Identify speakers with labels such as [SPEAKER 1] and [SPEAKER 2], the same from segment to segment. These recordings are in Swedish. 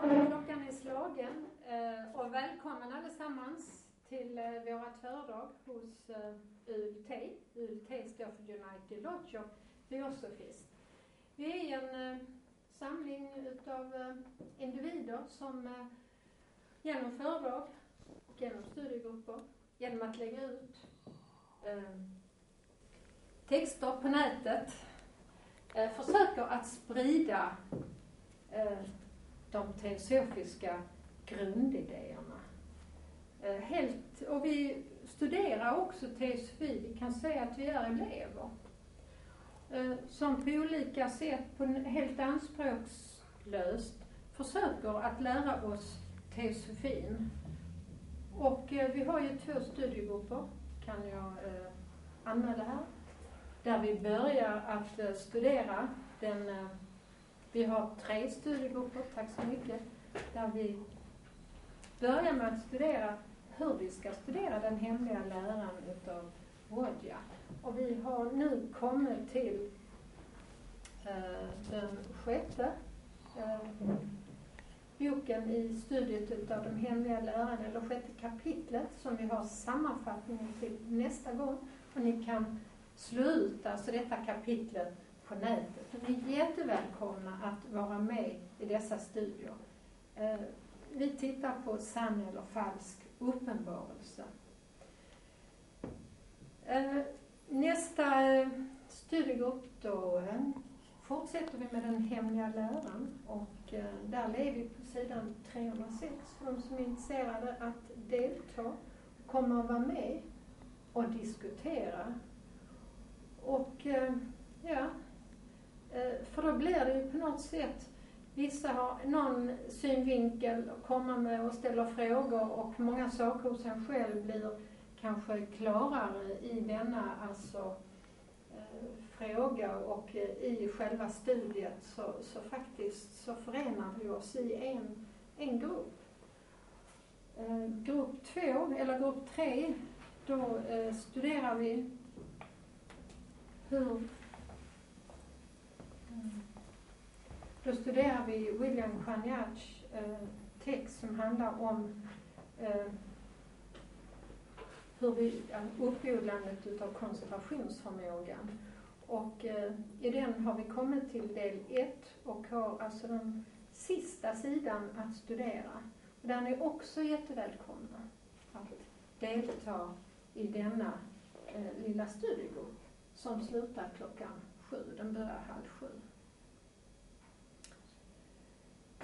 [SPEAKER 1] vänner, klockan är slagen eh, och välkommen allesammans till eh, vårt föredrag hos eh, ULT. ULT står för United Lodge of Theosophists. Vi är en samling utav individer som genom föredrag och genom studiegrupper, genom att lägga ut texter på nätet försöker att sprida de teosofiska grundidéerna. Eh, helt, och vi studerar också teosofi, vi kan säga att vi är elever. Eh, som på olika sätt, på helt anspråkslöst, försöker att lära oss teosofin. Och eh, vi har ju två studiegrupper, kan jag anmäla här, där vi börjar att studera den vi har tre studieböcker, tack så mycket, där vi börjar med att studera hur vi ska studera den hemliga läran utav Wodja. Och vi har nu kommit till eh, den sjätte eh, boken i studiet utav den hemliga läran, eller sjätte kapitlet som vi har sammanfattningen till nästa gång. Och ni kan slå ut alltså detta kapitlet på nätet. Ni är jättevälkomna att vara med i dessa studier. Eh, vi tittar på sann eller falsk uppenbarelse. Eh, nästa eh, studiegrupp då fortsätter vi med den hemliga läran och där är vi på sidan 306 för de som är intresserade att delta och komma och vara med och diskutera. Och ja, Eh, för då blir det ju på något sätt, vissa har någon synvinkel att komma med och ställer frågor och många saker hos en själv blir kanske klarare i denna alltså eh, fråga och eh, i själva studiet. Så, så faktiskt så förenar vi oss i en, en grupp. Eh, grupp två, eller grupp tre, då eh, studerar vi hur mm. Då studerar vi William Chanyats eh, text som handlar om eh, hur vi, eh, uppodlandet utav koncentrationsförmågan. Och eh, i den har vi kommit till del ett och har alltså den sista sidan att studera. Och där är ni också jättevälkomna att delta i denna eh, lilla studiegrupp som slutar klockan sju. Den börjar halv sju. Eh,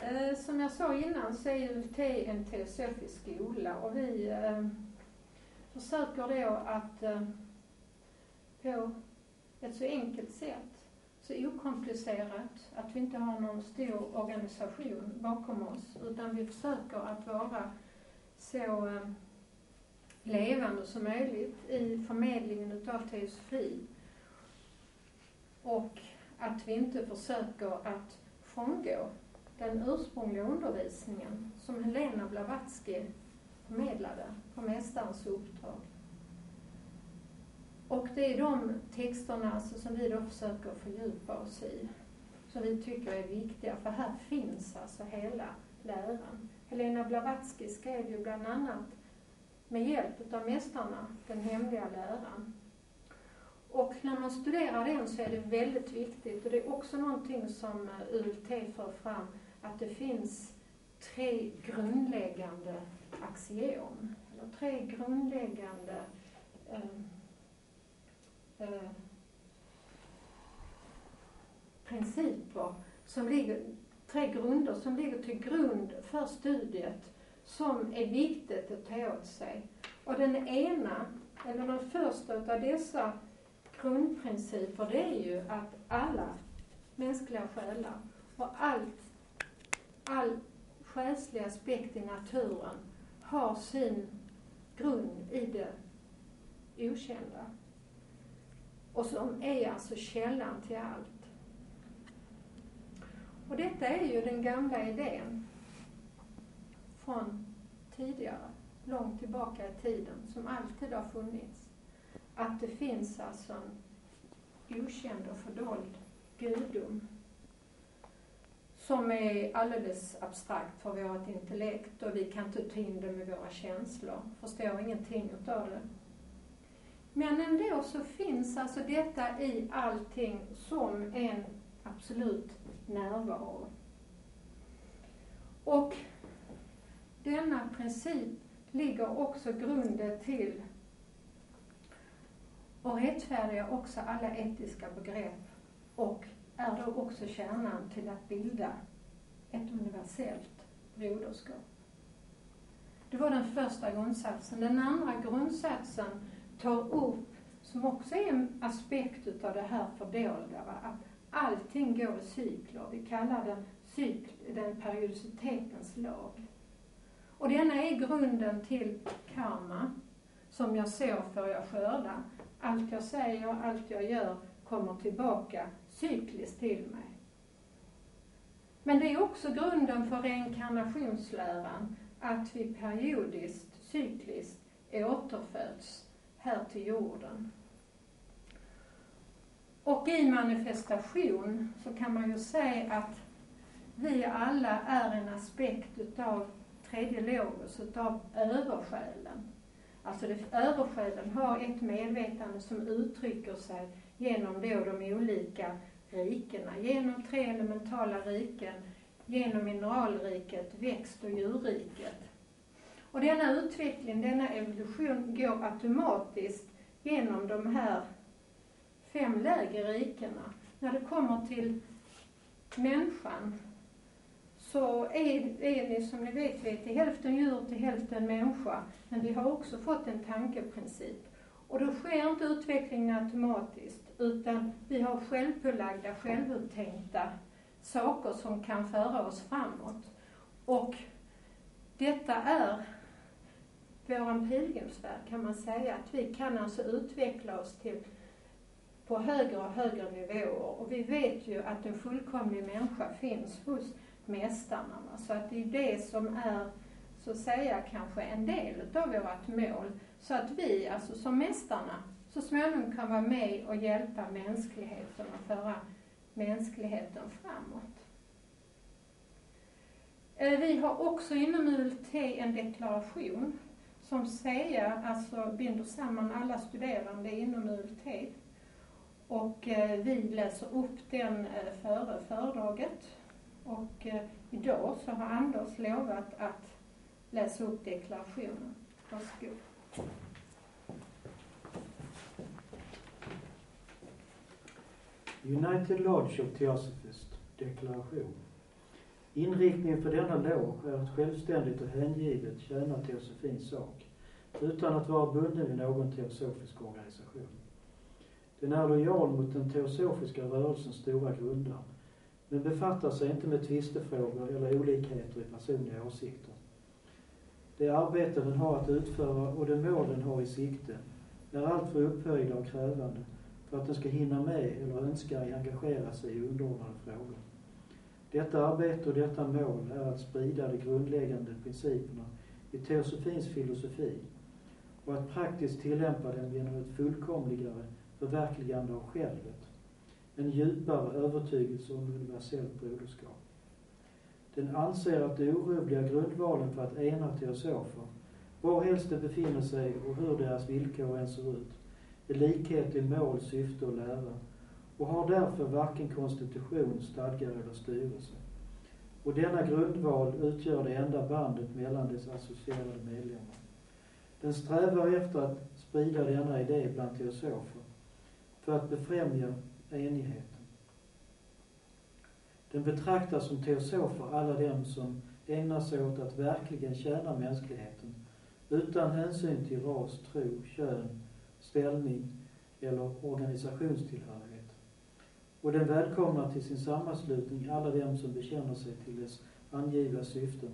[SPEAKER 1] Eh, som jag sa innan så är ULT en teosofisk skola och vi eh, försöker då att eh, på ett så enkelt sätt, så okomplicerat, att vi inte har någon stor organisation bakom oss, utan vi försöker att vara så eh, levande som möjligt i förmedlingen utav teosofi. Och att vi inte försöker att frångå den ursprungliga undervisningen som Helena Blavatsky förmedlade på Mästarens uppdrag. Och det är de texterna alltså som vi då försöker fördjupa oss i, som vi tycker är viktiga, för här finns alltså hela läran. Helena Blavatsky skrev ju bland annat med hjälp av mästarna den hemliga läran. Och när man studerar den så är det väldigt viktigt, och det är också någonting som eh, ULT för fram, att det finns tre grundläggande axiom, eller tre grundläggande eh, eh, principer som ligger, tre grunder som ligger till grund för studiet som är viktigt att ta åt sig. Och den ena, eller den första av dessa grundprinciper, det är ju att alla mänskliga själar och allt all själslig aspekt i naturen har sin grund i det okända. Och som är alltså källan till allt. Och detta är ju den gamla idén från tidigare, långt tillbaka i tiden, som alltid har funnits. Att det finns alltså en okänd och fördold gudom som är alldeles abstrakt för vårt intellekt och vi kan inte ta in det med våra känslor, förstår ingenting utav det. Men ändå så finns alltså detta i allting som en absolut närvaro. Och denna princip ligger också grunden till och rättfärdigar också alla etiska begrepp och är då också kärnan till att bilda ett universellt broderskap. Det var den första grundsatsen. Den andra grundsatsen tar upp, som också är en aspekt utav det här fördolda, va? att allting går i cykler. Vi kallar den, cykl, den periodicitetens lag. Och denna är grunden till karma. Som jag sår får jag skörda. Allt jag säger, allt jag gör kommer tillbaka cykliskt till mig. Men det är också grunden för reinkarnationsläran, att vi periodiskt, cykliskt återföds här till jorden. Och i manifestation så kan man ju säga att vi alla är en aspekt utav tredje logos, utav översjälen. Alltså det, översjälen har ett medvetande som uttrycker sig genom då de olika rikena, genom tre elementala riken, genom mineralriket, växt och djurriket. Och denna utveckling, denna evolution går automatiskt genom de här fem lägre rikena. När det kommer till människan så är, är ni som ni vet, vi till hälften djur, till hälften människa. Men vi har också fått en tankeprincip. Och då sker inte utvecklingen automatiskt, utan vi har självpålagda, självuttänkta saker som kan föra oss framåt. Och detta är vår pilgrimsfärd kan man säga, att vi kan alltså utveckla oss till på högre och högre nivåer. Och vi vet ju att en fullkomlig människa finns hos mästarna. Så att det är det som är, så att säga, kanske en del utav vårt mål. Så att vi, alltså som mästarna, så småningom kan vara med och hjälpa mänskligheten och föra mänskligheten framåt. Eh, vi har också inom ULT en deklaration som säger, alltså binder samman alla studerande inom ULT. Och eh, vi läser upp den eh, före föredraget. Och idag så har Anders lovat att läsa upp deklarationen. Varsågod.
[SPEAKER 2] United Lodge of Theosophists deklaration. Inriktningen för denna loge är att självständigt och hängivet tjäna teosofins sak, utan att vara bunden vid någon teosofisk organisation. Den är lojal mot den teosofiska rörelsens stora grundare, men befattar sig inte med tvistefrågor eller olikheter i personliga åsikter. Det arbete den har att utföra och det mål den har i sikte är alltför upphöjda och krävande för att den ska hinna med eller önska engagera sig i underordnade frågor. Detta arbete och detta mål är att sprida de grundläggande principerna i teosofins filosofi och att praktiskt tillämpa den genom ett fullkomligare förverkligande av självet, en djupare övertygelse om universellt broderskap. Den anser att de orubbliga grundvalen för att ena teosofer, varhelst de befinner sig och hur deras villkor än ser ut, i likhet i mål, syfte och lära och har därför varken konstitution, stadgar eller styrelse. Och denna grundval utgör det enda bandet mellan dess associerade medlemmar. Den strävar efter att sprida denna idé bland teosofer för att befrämja enigheten. Den betraktar som teosofer alla dem som ägnar sig åt att verkligen tjäna mänskligheten utan hänsyn till ras, tro, kön, ställning eller organisationstillhörighet. Och den välkomnar till sin sammanslutning alla dem som bekänner sig till dess angivna syften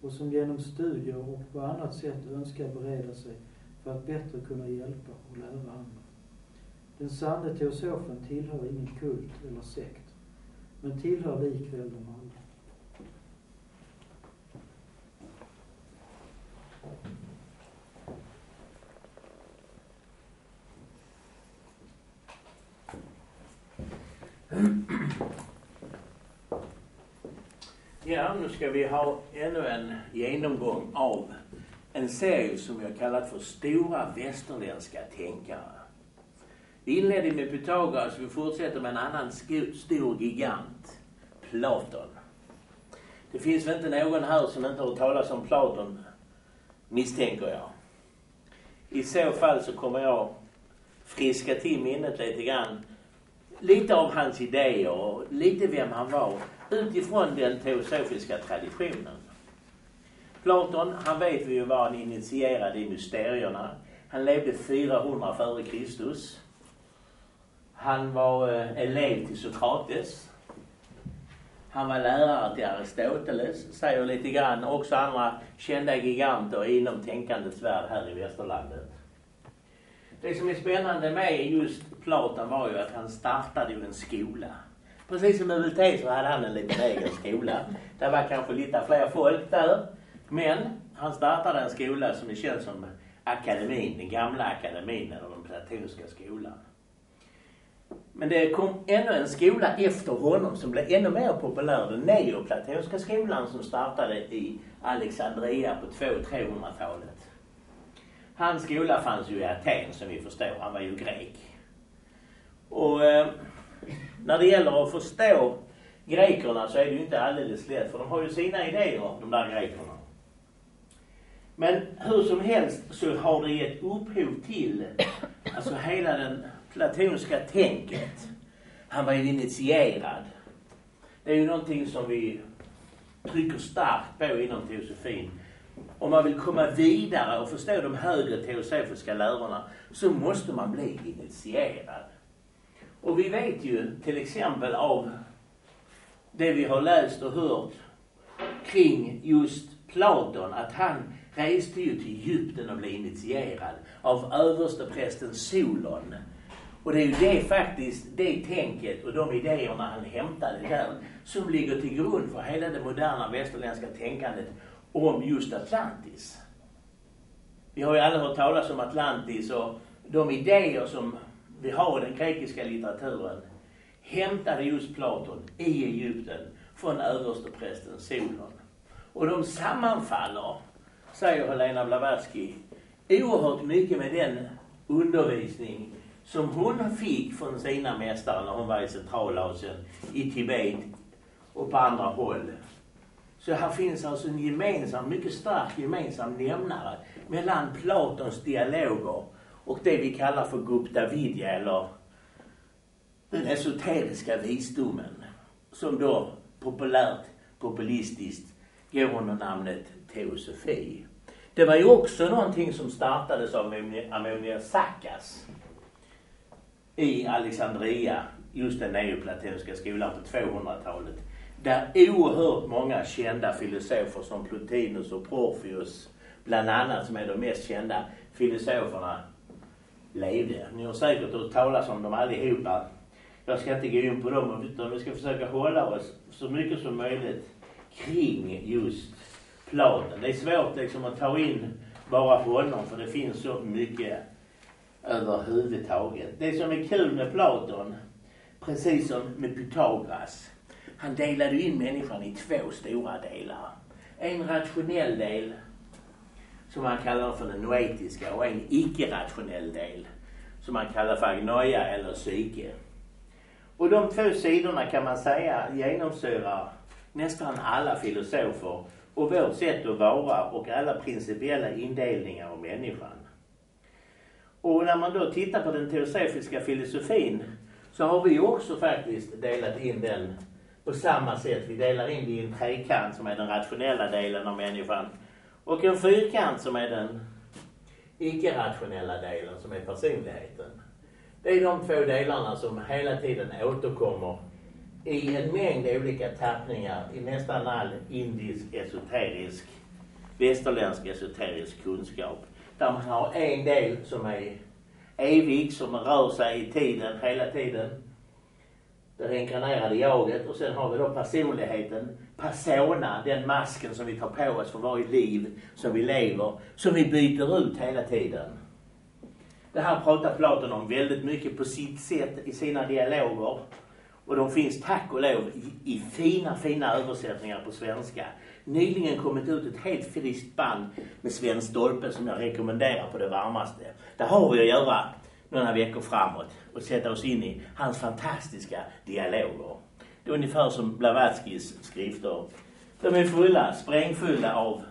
[SPEAKER 2] och som genom studier och på annat sätt önskar bereda sig för att bättre kunna hjälpa och lära andra. Den sanne teosofen tillhör ingen kult eller sekt, men tillhör likväl dem alla.
[SPEAKER 3] Ja, nu ska vi ha ännu en genomgång av en serie som jag kallat för Stora västerländska tänkare. Vi inledde med Pythagoras, vi fortsätter med en annan stor gigant, Platon. Det finns väl inte någon här som inte har hört talas om Platon, misstänker jag. I så fall så kommer jag friska till minnet lite grann. Lite av hans idéer och lite vem han var utifrån den teosofiska traditionen. Platon, han vet vi ju var han initierad i mysterierna. Han levde 400 före Kristus. Han var eh, elev till Sokrates. Han var lärare till Aristoteles, säger lite grann. Också andra kända giganter inom tänkandets värld här i västerlandet. Det som är spännande med just Platon var ju att han startade ju en skola. Precis som ULT så hade han en liten egen skola. Det var kanske lite fler folk där. Men han startade en skola som är känd som akademin, den gamla akademin eller den platonska skolan. Men det kom ännu en skola efter honom som blev ännu mer populär. Den neoplatonska skolan som startade i Alexandria på 200-300-talet. Hans skola fanns ju i Aten som vi förstår. Han var ju grek. Och eh, när det gäller att förstå grekerna så är det ju inte alldeles lätt för de har ju sina idéer, de där grekerna. Men hur som helst så har det gett upphov till alltså hela den platonska tänket. Han var ju initierad. Det är ju någonting som vi trycker starkt på inom teosofin. Om man vill komma vidare och förstå de högre teosofiska lärorna så måste man bli initierad. Och vi vet ju till exempel av det vi har läst och hört kring just Platon att han reste ju till Egypten och blev initierad av översteprästen Solon. Och det är ju det faktiskt, det tänket och de idéerna han hämtade där som ligger till grund för hela det moderna västerländska tänkandet om just Atlantis. Vi har ju alla hört talas om Atlantis och de idéer som vi har den grekiska litteraturen hämtade just Platon i Egypten från översteprästen Solon. Och de sammanfaller, säger Helena Blavatsky, oerhört mycket med den undervisning som hon fick från sina mästare när hon var i Centralasien, i Tibet och på andra håll. Så här finns alltså en gemensam, mycket stark gemensam nämnare mellan Platons dialoger och det vi kallar för Gupta Vidya eller den esoteriska visdomen som då populärt, populistiskt går under namnet teosofi. Det var ju också någonting som startades av Ammonia Sakas i Alexandria, just den neoplatonska skolan på 200-talet. Där oerhört många kända filosofer som Plotinus och Porphyus, bland annat, som är de mest kända filosoferna, levde. Ni har säkert hört talas om dem allihopa. Jag ska inte gå in på dem, utan vi ska försöka hålla oss så mycket som möjligt kring just Platon. Det är svårt liksom att ta in bara honom, för det finns så mycket överhuvudtaget. Det som är kul med Platon, precis som med Pythagoras, han delade in människan i två stora delar. En rationell del, som man kallar för den noetiska, och en icke-rationell del, som man kallar för agnoia eller psyke. Och de två sidorna kan man säga genomsyrar nästan alla filosofer och vårt sätt att vara och alla principiella indelningar av människan. Och när man då tittar på den teosofiska filosofin så har vi också faktiskt delat in den på samma sätt. Vi delar in det i en trekant som är den rationella delen av människan och en fyrkant som är den icke-rationella delen som är personligheten. Det är de två delarna som hela tiden återkommer i en mängd olika tappningar i nästan all indisk esoterisk, västerländsk esoterisk kunskap. Där man har en del som är evig, som rör sig i tiden hela tiden. Det reinkarnerade jaget. Och sen har vi då personligheten, persona, den masken som vi tar på oss för varje liv som vi lever, som vi byter ut hela tiden. Det här pratar Platon om väldigt mycket på sitt sätt i sina dialoger. Och de finns tack och lov i, i fina, fina översättningar på svenska. Nyligen kommit ut ett helt friskt band med Sven Stolpe som jag rekommenderar på det varmaste. Det har vi att göra några veckor framåt och sätta oss in i hans fantastiska dialoger. Det är ungefär som Blavatskys skrifter. De är fulla, sprängfulla av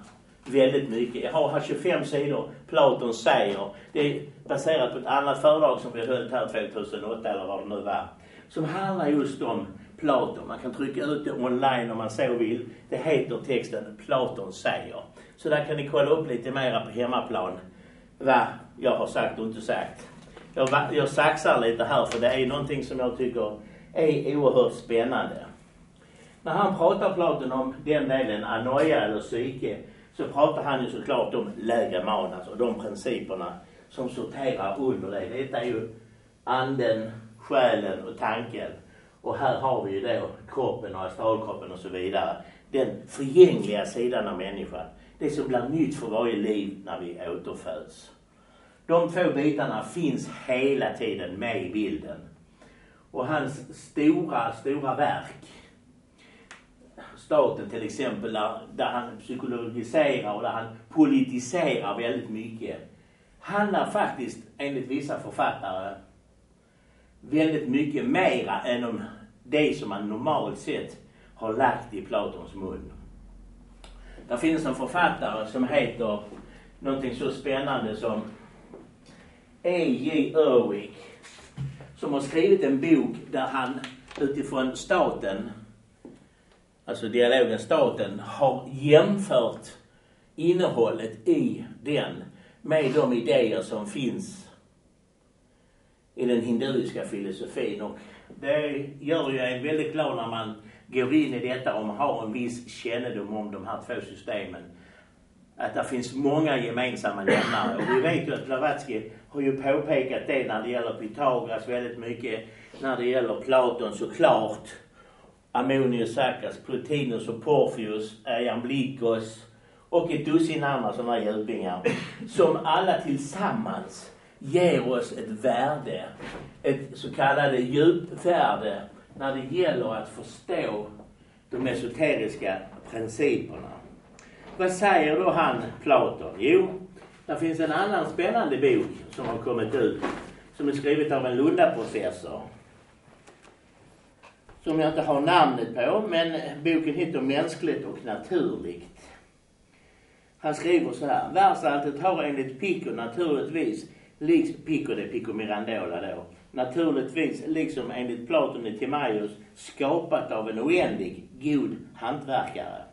[SPEAKER 3] väldigt mycket. Jag har här 25 sidor, Platon säger. Det är baserat på ett annat föredrag som vi höll här 2008 eller vad det nu var. Som handlar just om Platon. Man kan trycka ut det online om man så vill. Det heter texten Platon säger. Så där kan ni kolla upp lite mera på hemmaplan vad jag har sagt och inte sagt. Jag, jag saxar lite här för det är någonting som jag tycker är oerhört spännande. När han pratar Platon om den delen, anoia eller psyke, så pratar han ju såklart om lägre manas alltså de principerna som sorterar under det. Detta är ju anden, själen och tanken. Och här har vi ju då kroppen och astralkroppen och så vidare. Den förgängliga sidan av människan. Det som blir nytt för varje liv när vi återföds. De två bitarna finns hela tiden med i bilden. Och hans stora, stora verk, staten till exempel, där, där han psykologiserar och där han politiserar väldigt mycket, handlar faktiskt enligt vissa författare väldigt mycket mera än om det som man normalt sett har lagt i Platons mun. Det finns en författare som heter någonting så spännande som E.J. Irwick som har skrivit en bok där han utifrån staten, alltså dialogen staten, har jämfört innehållet i den med de idéer som finns i den hinduiska filosofin. Och det gör ju en väldigt glad när man går in i detta och man har en viss kännedom om de här två systemen. Att det finns många gemensamma nämnare. Och vi vet ju att Blavatsky har ju påpekat det när det gäller Pythagoras väldigt mycket. När det gäller Platon såklart. Ammonius Saccas, Plotinus och Porphyus, Iamblikos och ett dussin andra sådana djupingar. Som alla tillsammans ger oss ett värde, ett så kallat djupvärde när det gäller att förstå de esoteriska principerna. Vad säger då han, Platon? Jo, det finns en annan spännande bok som har kommit ut som är skrivet av en Lundaprofessor. Som jag inte har namnet på, men boken heter Mänskligt och naturligt. Han skriver så här. Världsalltet har enligt Pico naturligtvis Liks, Pico det Pico Mirandola då. Naturligtvis, liksom enligt Platon i Timaeus, skapat av en oändlig god hantverkare.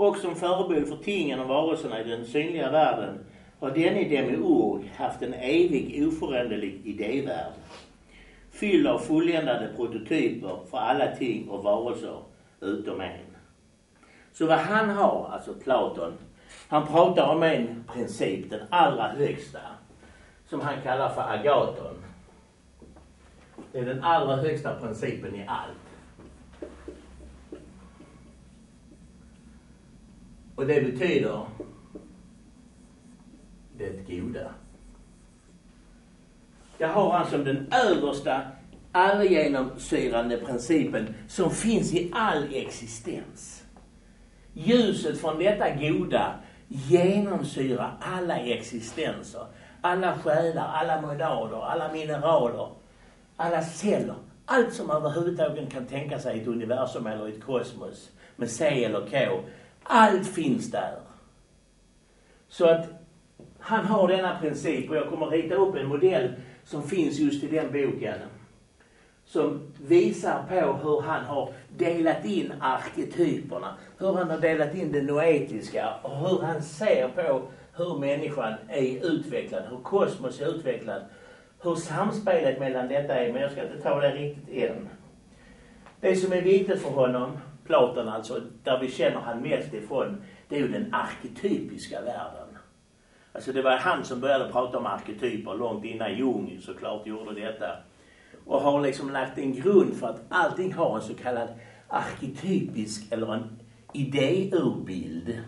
[SPEAKER 3] Och som förebild för tingen och varelserna i den synliga världen har denne demiurg haft en evig oföränderlig idévärld. Fylld av fulländade prototyper för alla ting och varelser utom en. Så vad han har, alltså Platon, han pratar om en princip, den allra högsta som han kallar för agaton. Det är den allra högsta principen i allt. Och det betyder det goda. Det har han som den översta allgenomsyrande principen som finns i all existens. Ljuset från detta goda genomsyrar alla existenser alla själar, alla monader, alla mineraler, alla celler. Allt som man överhuvudtaget kan tänka sig i ett universum eller i ett kosmos med C eller K. Allt finns där. Så att han har denna princip och jag kommer rita upp en modell som finns just i den boken. Som visar på hur han har delat in arketyperna. Hur han har delat in det noetiska och hur han ser på hur människan är utvecklad, hur kosmos är utvecklad, hur samspelet mellan detta är, men jag ska inte ta det riktigt än. Det som är viktigt för honom, Platon alltså, där vi känner han mest ifrån, det är ju den arketypiska världen. Alltså det var han som började prata om arketyper långt innan Jung såklart gjorde detta. Och har liksom lagt en grund för att allting har en så kallad arketypisk eller en idéurbild.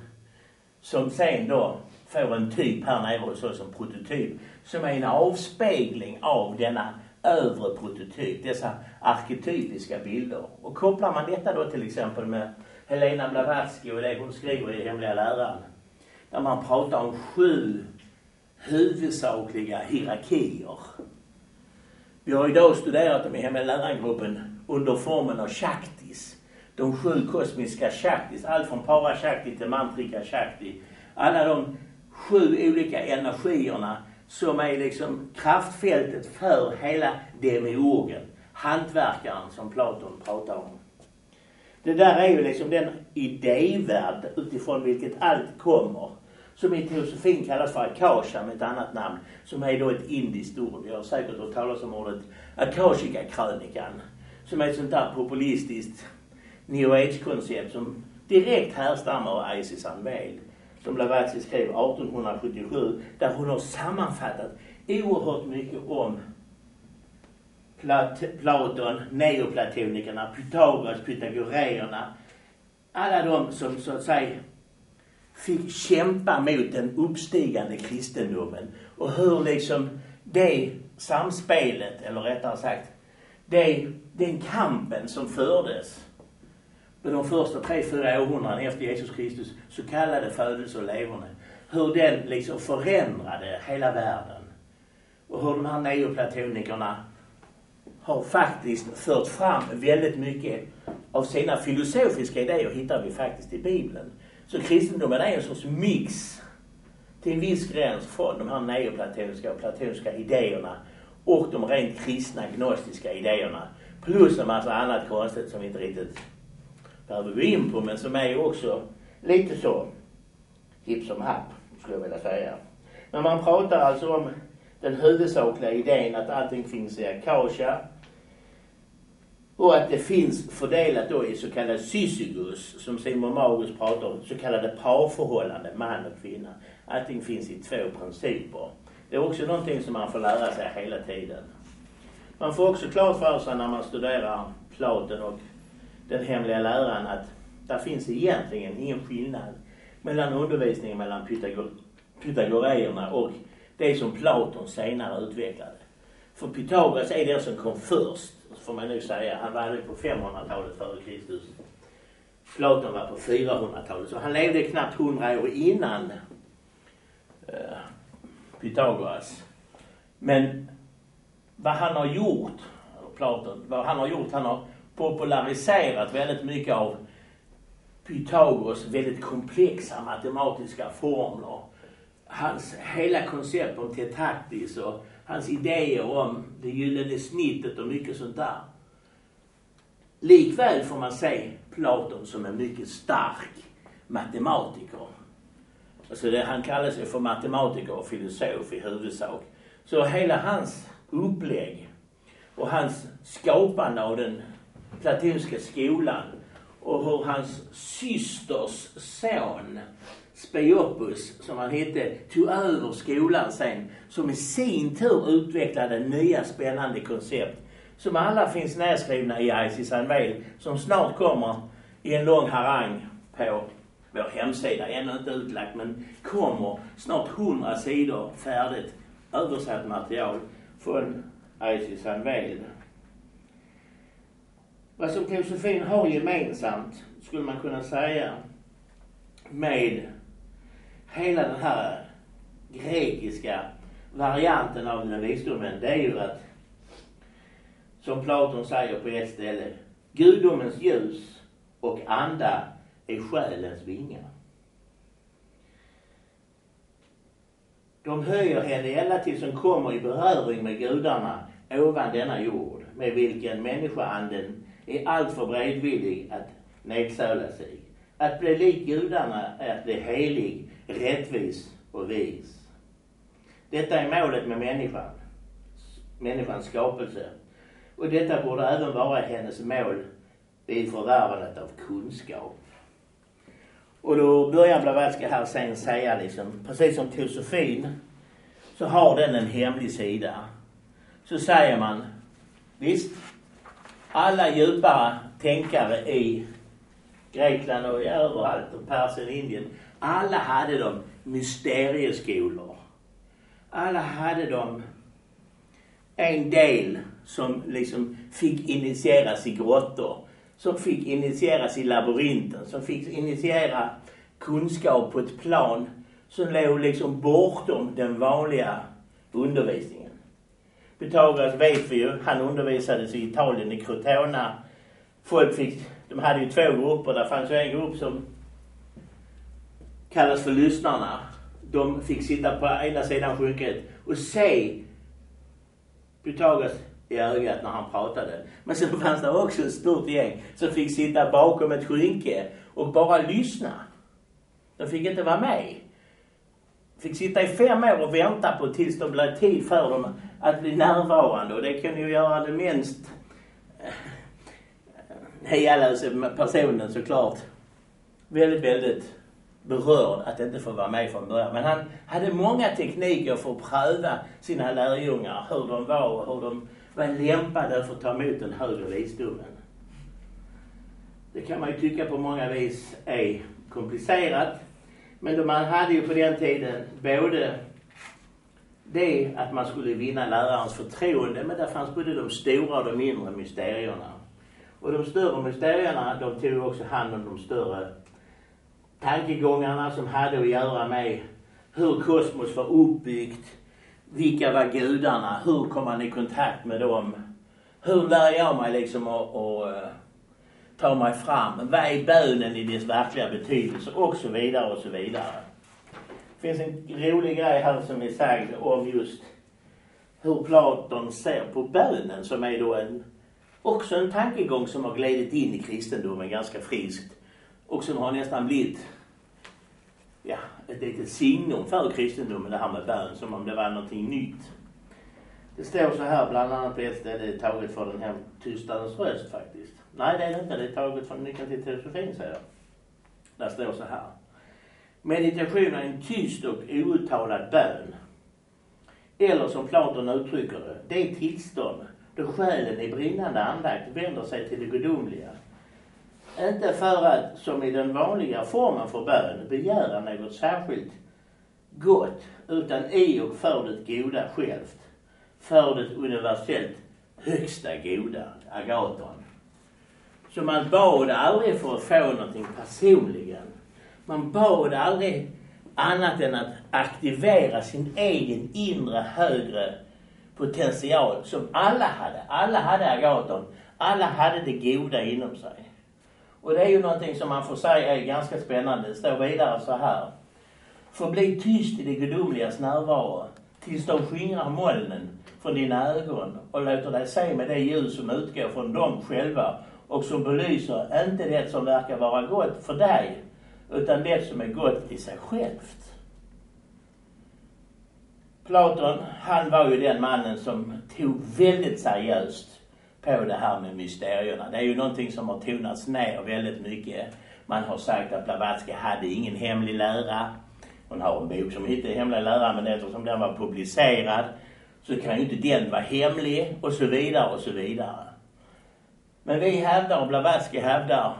[SPEAKER 3] Som sen då får en typ här nere hos oss, en prototyp, som är en avspegling av denna övre prototyp, dessa arketypiska bilder. Och kopplar man detta då till exempel med Helena Blavatsky och det hon skriver i Hemliga läraren, Där man pratar om sju huvudsakliga hierarkier. Vi har idag studerat dem i Hemliga lärargruppen under formen av shaktis. De sju kosmiska shaktis, allt från para shakti till mantrika shakti. Alla de sju olika energierna som är liksom kraftfältet för hela demiurgen, hantverkaren som Platon pratar om. Det där är ju liksom den idévärld utifrån vilket allt kommer. Som i teosofin kallas för akasha med ett annat namn. Som är då ett indiskt ord. Jag har säkert hört talas om ordet akashika-krönikan. Som är ett sånt där populistiskt new age-koncept som direkt härstammar ur Isis Unveiled som Blavatsky skrev 1877 där hon har sammanfattat oerhört mycket om Plat Platon, neoplatonikerna, Pythagoras, pythagoreerna. Alla de som så att säga fick kämpa mot den uppstigande kristendomen och hur liksom det samspelet, eller rättare sagt, det, den kampen som fördes de första tre, fyra århundraden efter Jesus Kristus så kallade födelse och leverne. Hur den liksom förändrade hela världen. Och hur de här neoplatonikerna har faktiskt fört fram väldigt mycket av sina filosofiska idéer hittar vi faktiskt i Bibeln. Så kristendomen är en sorts mix till en viss gräns från de här neoplatoniska och platoniska idéerna och de rent kristna gnostiska idéerna. Plus en massa annat konstigt som vi inte riktigt behöver gå in på men som är också lite så hipp som happ skulle jag vilja säga. Men man pratar alltså om den huvudsakliga idén att allting finns i Akasha och att det finns fördelat då i så kallade sysygus, som Simon Magus pratar om, så kallade parförhållande, man och kvinna. Allting finns i två principer. Det är också någonting som man får lära sig hela tiden. Man får också klart för sig när man studerar Platon och den hemliga läran att där finns egentligen ingen skillnad mellan undervisningen mellan Pythagor pythagoreerna och det som Platon senare utvecklade. För Pythagoras är den som kom först, får man nu säga. Han var på 500-talet före Kristus. Platon var på 400-talet, så han levde knappt 100 år innan eh, Pythagoras. Men vad han har gjort, Platon, vad han har gjort, han har populariserat väldigt mycket av Pythagoras väldigt komplexa matematiska formler. Hans hela koncept om tetaktis och hans idéer om det gyllene snittet och mycket sånt där. Likväl får man se Platon som en mycket stark matematiker. Alltså det, han kallar sig för matematiker och filosof i huvudsak. Så hela hans upplägg och hans skapande av den platonska skolan och hur hans systers son Speopus, som han hette, tog över skolan sen. Som i sin tur utvecklade nya spännande koncept. Som alla finns nedskrivna i Isis Unveil. Som snart kommer i en lång harang på vår hemsida. Ännu inte utlagt men kommer snart hundra sidor färdigt översatt material från Isis Unveil. Alltså, Vad som teosofin har gemensamt, skulle man kunna säga, med hela den här grekiska varianten av den visdomen, det är ju att, som Platon säger på ett ställe, gudomens ljus och anda är själens vingar. De höjer henne ända tills som kommer i beröring med gudarna ovan denna jord, med vilken människoanden är alltför beredvillig att nedsöla sig. Att bli lik gudarna är att bli helig, rättvis och vis. Detta är målet med människan, människans skapelse. Och detta borde även vara hennes mål vid förvärvandet av kunskap. Och då börjar Blavatsky här sen säga liksom, precis som teosofin så har den en hemlig sida. Så säger man, visst, alla djupare tänkare i Grekland och överallt, och Persien, Indien, alla hade de mysterieskolor. Alla hade de en del som liksom fick initieras i grottor, som fick initieras i labyrinten, som fick initiera kunskap på ett plan som låg liksom bortom den vanliga undervisningen. Pythagoras vet vi ju, han undervisades i Italien, i Crotona. Folk fick, de hade ju två grupper. Där fanns ju en grupp som kallas för lyssnarna. De fick sitta på ena sidan skynket och se Pythagoras i ögat när han pratade. Men sen fanns det också ett stort gäng som fick sitta bakom ett skynke och bara lyssna. De fick inte vara med. Fick sitta i fem år och vänta på tills det blev tid för dem att bli närvarande och det kan ju göra det minst eh, hejalösa personen såklart väldigt, väldigt berörd att inte få vara med från början. Men han hade många tekniker för att pröva sina lärjungar, hur de var och hur de var lämpade för att ta emot den högre visdomen. Det kan man ju tycka på många vis är komplicerat. Men man hade ju på den tiden både det att man skulle vinna lärarens förtroende, men där fanns både de stora och de mindre mysterierna. Och de större mysterierna, de tog också hand om de större tankegångarna som hade att göra med hur kosmos var uppbyggt, vilka var gudarna, hur kom man i kontakt med dem, hur lär jag mig liksom att, att eh, ta mig fram, vad är bönen i dess verkliga betydelse och så vidare och så vidare. Det finns en rolig grej här som är sagd om just hur Platon ser på bönen som är då en, också en tankegång som har glidit in i kristendomen ganska friskt och som har nästan blivit ja, ett litet signum för kristendomen det här med bön som om det var någonting nytt. Det står så här bland annat på ett ställe taget från den här Tystnadens röst faktiskt. Nej det är det inte, det är taget från Nyckeln till teosofin säger jag. Där står så här. Meditation är en tyst och outtalad bön. Eller som Platon uttrycker det, det tillstånd då själen i brinnande andakt vänder sig till det gudomliga. Inte för att, som i den vanliga formen för bön, begära något särskilt gott, utan i och för det goda självt. För det universellt högsta goda, agaton. Så man bad aldrig för att få någonting personligen. Man bad aldrig annat än att aktivera sin egen inre högre potential som alla hade. Alla hade agaton. Alla hade det goda inom sig. Och det är ju någonting som man får säga är ganska spännande. Det står vidare så här. Förbli tyst i det gudomligas närvaro tills de skingrar molnen från dina ögon och låter dig se med det ljus som utgår från dem själva och som belyser inte det som verkar vara gott för dig utan det som är gott i sig självt. Platon, han var ju den mannen som tog väldigt seriöst på det här med mysterierna. Det är ju någonting som har tonats ner väldigt mycket. Man har sagt att Blavatsky hade ingen hemlig lära. Hon har en bok som heter Hemliga lära men eftersom den var publicerad så kan ju inte den vara hemlig och så vidare och så vidare. Men vi hävdar, och Blavatsky hävdar,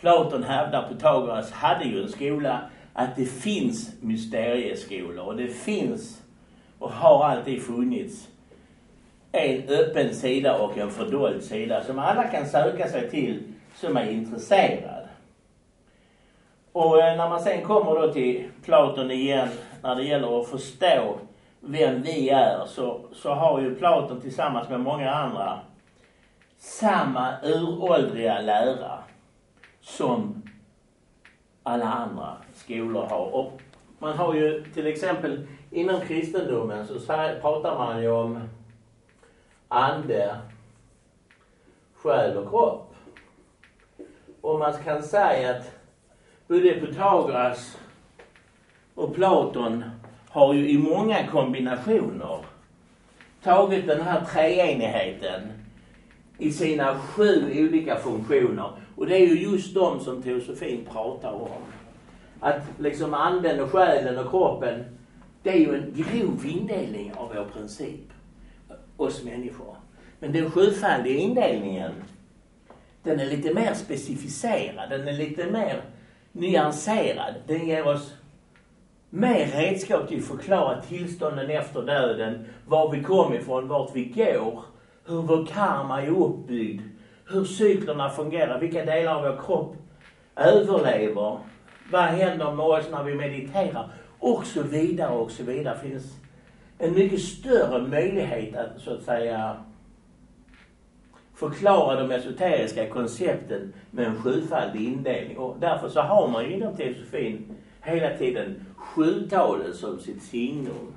[SPEAKER 3] Platon hävdar, Pythagoras hade ju en skola, att det finns mysterieskolor och det finns och har alltid funnits en öppen sida och en fördold sida som alla kan söka sig till som är intresserad. Och eh, när man sen kommer då till Platon igen när det gäller att förstå vem vi är så, så har ju Platon tillsammans med många andra samma uråldriga lära som alla andra skolor har. Och man har ju till exempel inom kristendomen så pratar man ju om ande, själ och kropp. Och man kan säga att både Pythagoras och Platon har ju i många kombinationer tagit den här treenigheten i sina sju olika funktioner. Och det är ju just de som teosofin pratar om. Att liksom anden och själen och kroppen, det är ju en grov indelning av vår princip oss människor. Men den sjufaldiga indelningen, den är lite mer specificerad, den är lite mer nyanserad. Den ger oss mer redskap till att förklara tillstånden efter döden, var vi kom ifrån, vart vi går, hur vår karma är uppbyggd, hur cyklerna fungerar, vilka delar av vår kropp överlever, vad händer med oss när vi mediterar och så vidare och så vidare. Det finns en mycket större möjlighet att så att säga förklara de esoteriska koncepten med en sjufaldig indelning. Och därför så har man ju inom teosofin hela tiden sjutalet som sitt signum.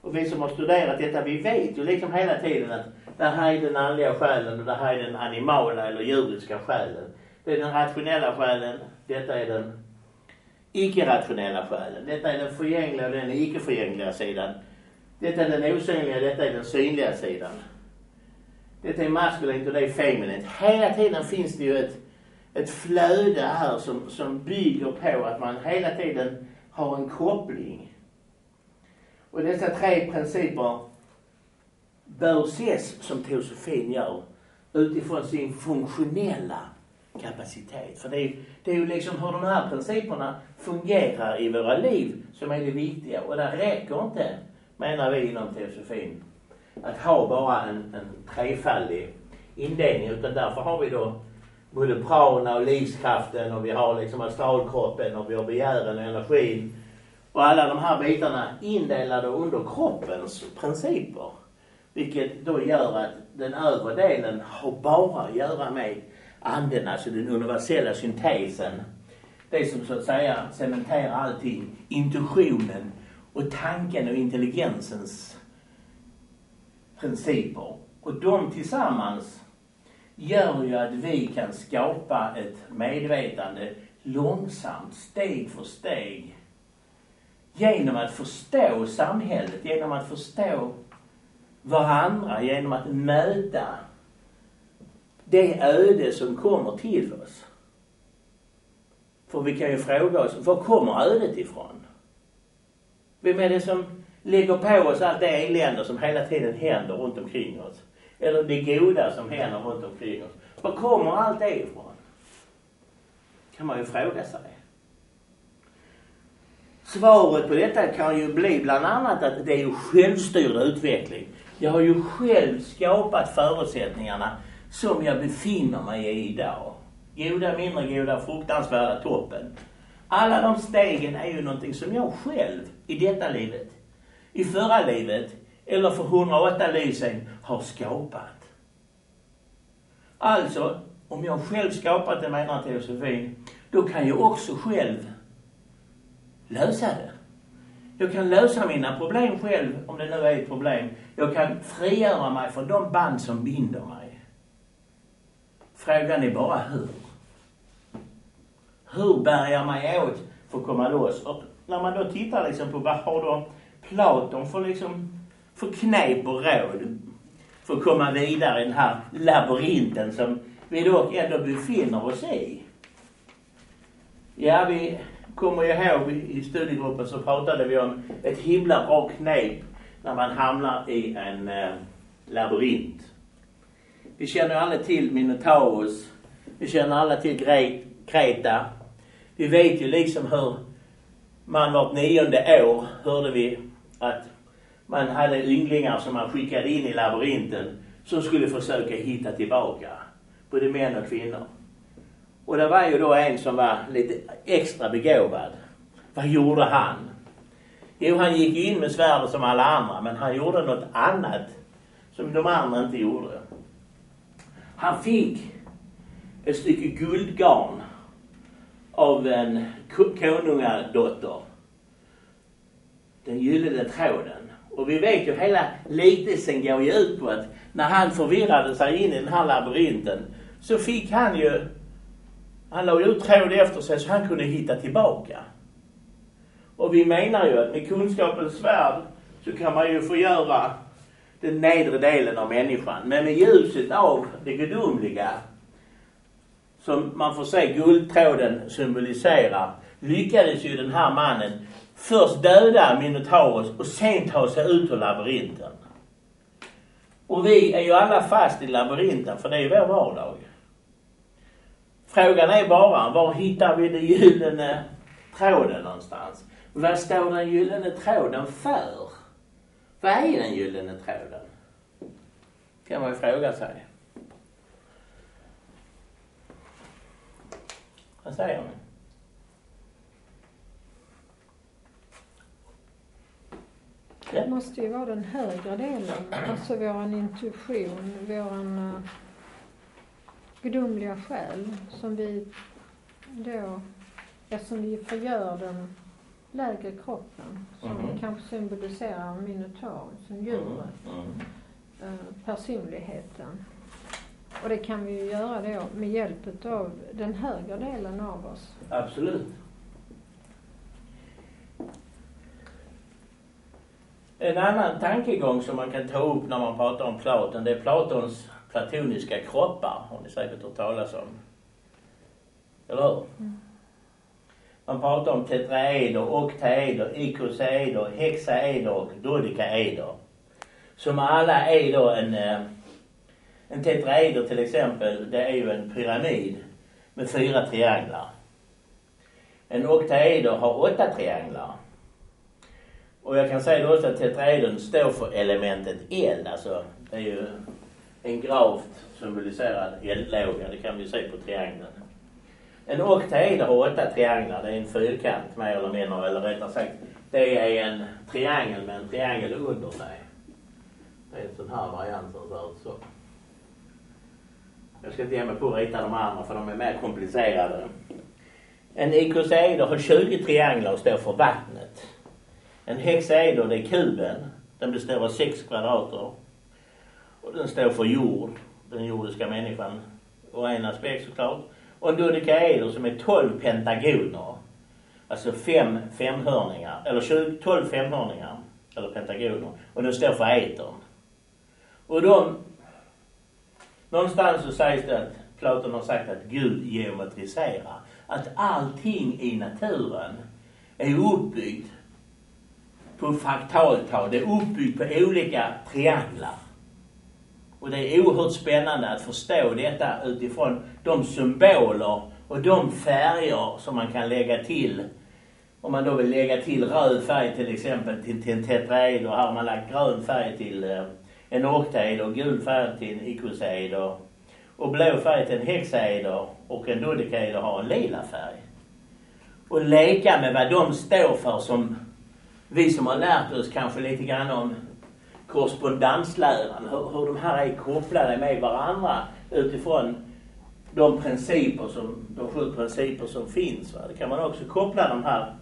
[SPEAKER 3] Och vi som har studerat detta, vi vet ju liksom hela tiden att det här är den andliga själen och det här är den animala eller djuriska själen. Det är den rationella själen, detta är den icke-rationella själen. Detta är den förgängliga och den icke-förgängliga sidan. Detta är den osynliga, detta är den synliga sidan. Detta är maskulint och det är feminint. Hela tiden finns det ju ett, ett flöde här som, som bygger på att man hela tiden har en koppling. Och dessa tre principer bör ses som teosofin gör utifrån sin funktionella kapacitet. För det är, det är ju liksom hur de här principerna fungerar i våra liv som är det viktiga. Och det räcker inte, menar vi inom teosofin, att ha bara en, en trefaldig indelning. Utan därför har vi då både prana och livskraften och vi har liksom astralkroppen och vi har begären och energin. Och alla de här bitarna indelade under kroppens principer. Vilket då gör att den övre delen har bara att göra med anden, alltså den universella syntesen. Det som så att säga cementerar allting. Intuitionen och tanken och intelligensens principer. Och de tillsammans gör ju att vi kan skapa ett medvetande långsamt, steg för steg. Genom att förstå samhället, genom att förstå varandra, genom att möta det öde som kommer till oss. För vi kan ju fråga oss, var kommer ödet ifrån? Vem är det som lägger på oss allt det elände som hela tiden händer runt omkring oss? Eller det goda som händer runt omkring oss? Var kommer allt det ifrån? Kan man ju fråga sig. Svaret på detta kan ju bli bland annat att det är ju självstyrd utveckling. Jag har ju själv skapat förutsättningarna som jag befinner mig i idag. Goda, mindre goda, fruktansvärda, toppen. Alla de stegen är ju någonting som jag själv i detta livet, i förra livet eller för 108 liv sedan har skapat. Alltså, om jag själv skapat det menar teosofin, då kan jag också själv lösa det. Jag kan lösa mina problem själv, om det nu är ett problem. Jag kan frigöra mig från de band som binder mig. Frågan är bara hur. Hur bär jag mig åt för att komma loss? Och när man då tittar liksom på vad har då Platon för liksom för knep och råd för att komma vidare i den här labyrinten som vi dock ändå befinner oss i. Ja, vi kommer jag ihåg i studiegruppen så pratade vi om ett himla bra knep när man hamnar i en eh, labyrint. Vi känner alla till Minotaurus. Vi känner alla till Gre Kreta. Vi vet ju liksom hur man vart nionde år hörde vi att man hade ynglingar som man skickade in i labyrinten som skulle försöka hitta tillbaka. Både män och kvinnor. Och det var ju då en som var lite extra begåvad. Vad gjorde han? Jo, han gick in med svärdet som alla andra, men han gjorde något annat som de andra inte gjorde. Han fick ett stycke guldgarn av en konungadotter. Den gyllene tråden. Och vi vet ju hela liknelsen går ju ut på att när han förvirrade sig in i den här labyrinten så fick han ju, han la ut tråd efter sig så han kunde hitta tillbaka. Och vi menar ju att med kunskapens svärd så kan man ju förgöra den nedre delen av människan. Men med ljuset av det gudomliga som man får se guldtråden symbolisera lyckades ju den här mannen först döda Minotaurus och sen ta sig ut ur labyrinten. Och vi är ju alla fast i labyrinten för det är ju vår vardag. Frågan är bara, var hittar vi den gyllene tråden någonstans? Vad står den gyllene tråden för? Vad är den gyllene tråden? Kan man ju fråga sig. Vad säger ni?
[SPEAKER 1] Det måste ju vara den högre delen, alltså våran intuition, våran uh, gudomliga själ som vi då, eftersom vi förgör den lägre kroppen som
[SPEAKER 3] Mhm.
[SPEAKER 1] kanske symboliserar minotaurus, som djuret,
[SPEAKER 3] Mm. Mm.
[SPEAKER 1] personligheten. Och det kan vi ju göra då med hjälp av den högre delen av oss.
[SPEAKER 3] Absolut. En annan tankegång som man kan ta upp när man pratar om Platon, det är Platons platoniska kroppar, har ni säkert hört talas om. Eller hur?
[SPEAKER 1] Mm.
[SPEAKER 3] Man pratar om tetraeder, oktaeder, ikosaeder, hexaeder och dodekaeder. Som alla är då en, eh, en tetraeder till exempel, det är ju en pyramid med fyra trianglar. En oktaeder har åtta trianglar. Och jag kan säga då också att tetraedern står för elementet eld, alltså det är ju en gravt symboliserad eldlåga, det kan vi se på triangeln. En oktaeder har åtta trianglar, det är en fyrkant mer eller mindre, eller rättare sagt, det är en triangel med en triangel under sig. Det är en sån här variant som ser ut så. Jag ska inte ge mig på att rita de andra för de är mer komplicerade. En ikosaeder har 20 trianglar och står för vattnet. En hexaeder det är kuben. Den består av sex kvadrater. Och den står för jord, den jordiska människan. Och en aspekt såklart. Och en dodekaeder som är 12 pentagoner. Alltså fem femhörningar, eller 20, 12 femhörningar. Eller pentagoner. Och den står för etern. Och de... Någonstans så sägs det att Platon har sagt att Gud geometriserar. Att allting i naturen är uppbyggt på fraktaltal. Det är uppbyggt på olika trianglar. Och det är oerhört spännande att förstå detta utifrån de symboler och de färger som man kan lägga till. Om man då vill lägga till röd färg till exempel till, till en tetraeder. Här har man lagt grön färg till eh, en oktaeder, gul färg till en ikosaeder och blå färg till en hexaeder och en dodekaeder har en lila färg. Och leka med vad de står för som vi som har lärt oss kanske lite grann om korrespondensläran, hur, hur de här är kopplade med varandra utifrån de principer som, de sju principer som finns. Va? Det kan man också koppla de här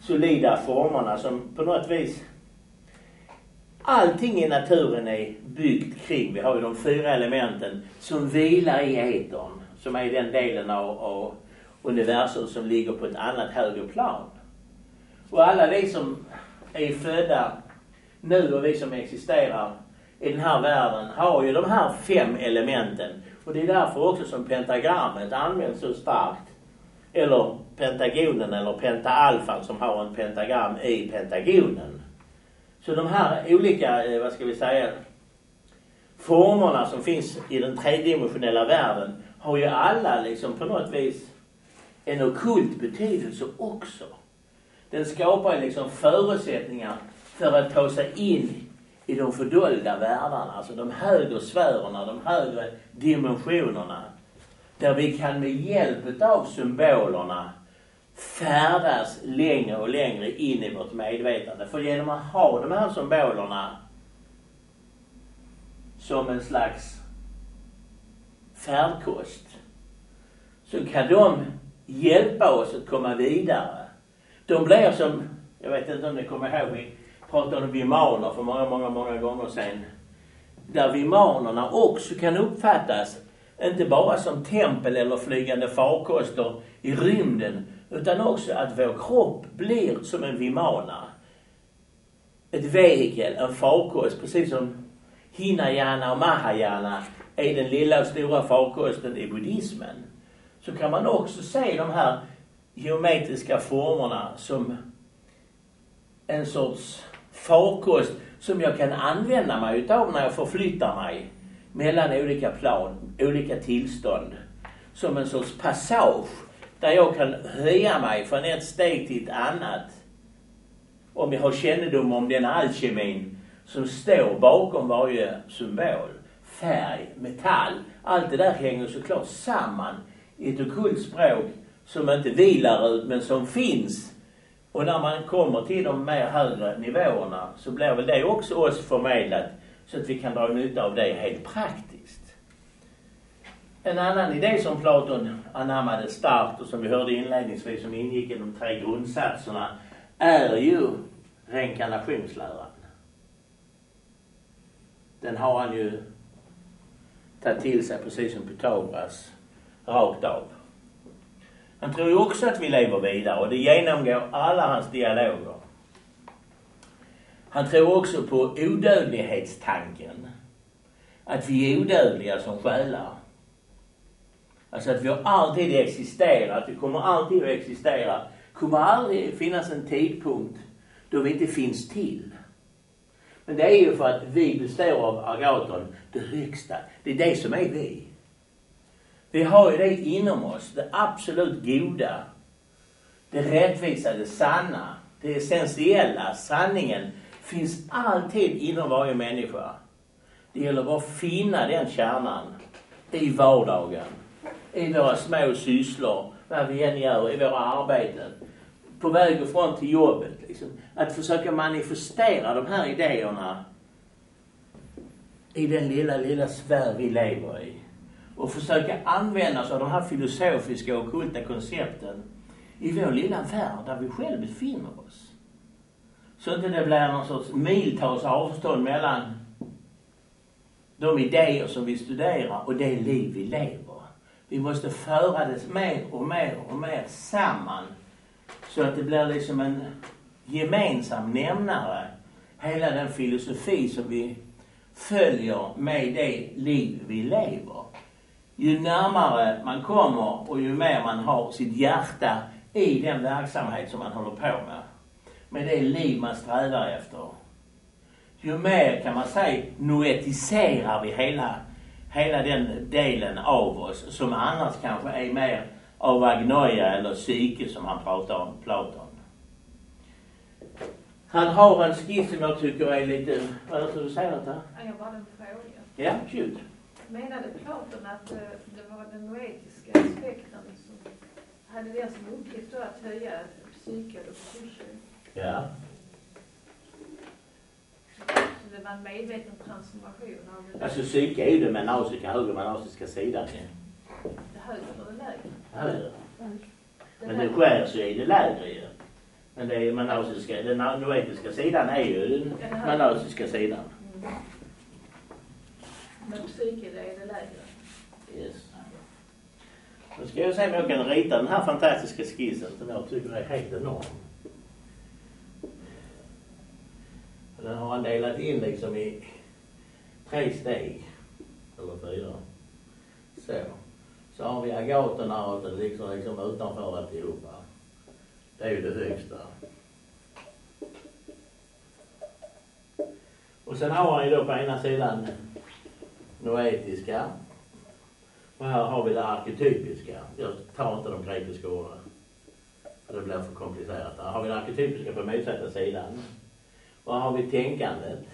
[SPEAKER 3] solida formerna som på något vis Allting i naturen är byggt kring, vi har ju de fyra elementen som vilar i etern, som är den delen av, av universum som ligger på ett annat högre plan. Och alla vi som är födda nu och vi som existerar i den här världen har ju de här fem elementen. Och det är därför också som pentagrammet används så starkt. Eller pentagonen eller pentaalfan som har en pentagram i pentagonen. Så de här olika, eh, vad ska vi säga, formerna som finns i den tredimensionella världen har ju alla liksom på något vis en ockult betydelse också. Den skapar ju liksom förutsättningar för att ta sig in i de fördolda världarna, alltså de högre sfärerna, de högre dimensionerna. Där vi kan med hjälp av symbolerna färdas längre och längre in i vårt medvetande. För genom att ha de här symbolerna som en slags färdkost så kan de hjälpa oss att komma vidare. De blir som, jag vet inte om ni kommer ihåg, pratade om vimaner för många, många, många gånger sedan. Där vimanerna också kan uppfattas inte bara som tempel eller flygande farkoster i rymden utan också att vår kropp blir som en vimana. Ett vehikel, en farkost, precis som hinayana och mahayana är den lilla och stora farkosten i buddhismen. Så kan man också se de här geometriska formerna som en sorts farkost som jag kan använda mig utav när jag förflyttar mig mellan olika plan, olika tillstånd. Som en sorts passage där jag kan höja mig från ett steg till ett annat om jag har kännedom om den alkemin som står bakom varje symbol. Färg, metall, allt det där hänger såklart samman i ett ockult språk som inte vi lär ut men som finns. Och när man kommer till de mer högre nivåerna så blir väl det också oss förmedlat så att vi kan dra nytta av det helt praktiskt. En annan idé som Platon anammade starkt och som vi hörde inledningsvis som ingick i de tre grundsatserna är ju reinkarnationsläran. Den har han ju tagit till sig precis som Pythagoras, rakt av. Han tror ju också att vi lever vidare och det genomgår alla hans dialoger. Han tror också på odödlighetstanken. Att vi är odödliga som själar. Alltså att vi har alltid existerat, vi kommer alltid att existera. Det kommer aldrig finnas en tidpunkt då vi inte finns till. Men det är ju för att vi består av agaton, det högsta. Det är det som är vi. Vi har ju det inom oss, det absolut goda. Det rättvisa, det sanna, det essentiella, sanningen finns alltid inom varje människa. Det gäller bara att finna den kärnan i vardagen, i våra små sysslor, vad vi än gör, i våra arbeten, på väg ifrån till jobbet. Liksom. Att försöka manifestera de här idéerna i den lilla, lilla sfär vi lever i. Och försöka använda oss av de här filosofiska och ockulta koncepten i vår lilla värld där vi själva befinner oss. Så inte det blir någon sorts miltals avstånd mellan de idéer som vi studerar och det liv vi lever. Vi måste föra det mer och mer och mer samman så att det blir liksom en gemensam nämnare. Hela den filosofi som vi följer med det liv vi lever. Ju närmare man kommer och ju mer man har sitt hjärta i den verksamhet som man håller på med. Med det liv man strävar efter. Ju mer kan man säga noetiserar vi hela, hela den delen av oss som annars kanske är mer av agnoia eller psyke som han pratar om, Platon. Han har en skiss som jag tycker är lite, vad är det du säger?
[SPEAKER 4] Jag har bara en fråga.
[SPEAKER 3] Ja, shoot.
[SPEAKER 4] Menade Platon att eh, det var den noetiska aspekten som hade den som uppgift att höja psyket och psyket?
[SPEAKER 3] Ja.
[SPEAKER 4] Så det var en medveten transformation av det,
[SPEAKER 3] Alltså psyke är ju den manasiska, högre manasiska sidan. Ja.
[SPEAKER 4] det högre det lägre.
[SPEAKER 3] Högre.
[SPEAKER 4] Det
[SPEAKER 3] Men det sker så är det lägre ju. Men det är manasiska, den noetiska sidan är ju den manasiska sidan.
[SPEAKER 4] Mm. Men psyket är det lägre.
[SPEAKER 3] Yes. Nu ska jag se om jag kan rita den här fantastiska skissen som jag tycker är helt enorm. Den har han delat in liksom i tre steg. Eller fyra. Så. Så har vi agatonarten liksom, liksom utanför alltihopa. Det är ju det högsta. Och sen har han ju då på ena sidan noetiska. Och här har vi det arketypiska. Jag tar inte de grekiska orden. För det blir för komplicerat. Här har vi det arketypiska på motsatta sidan. Och här har vi tänkandet.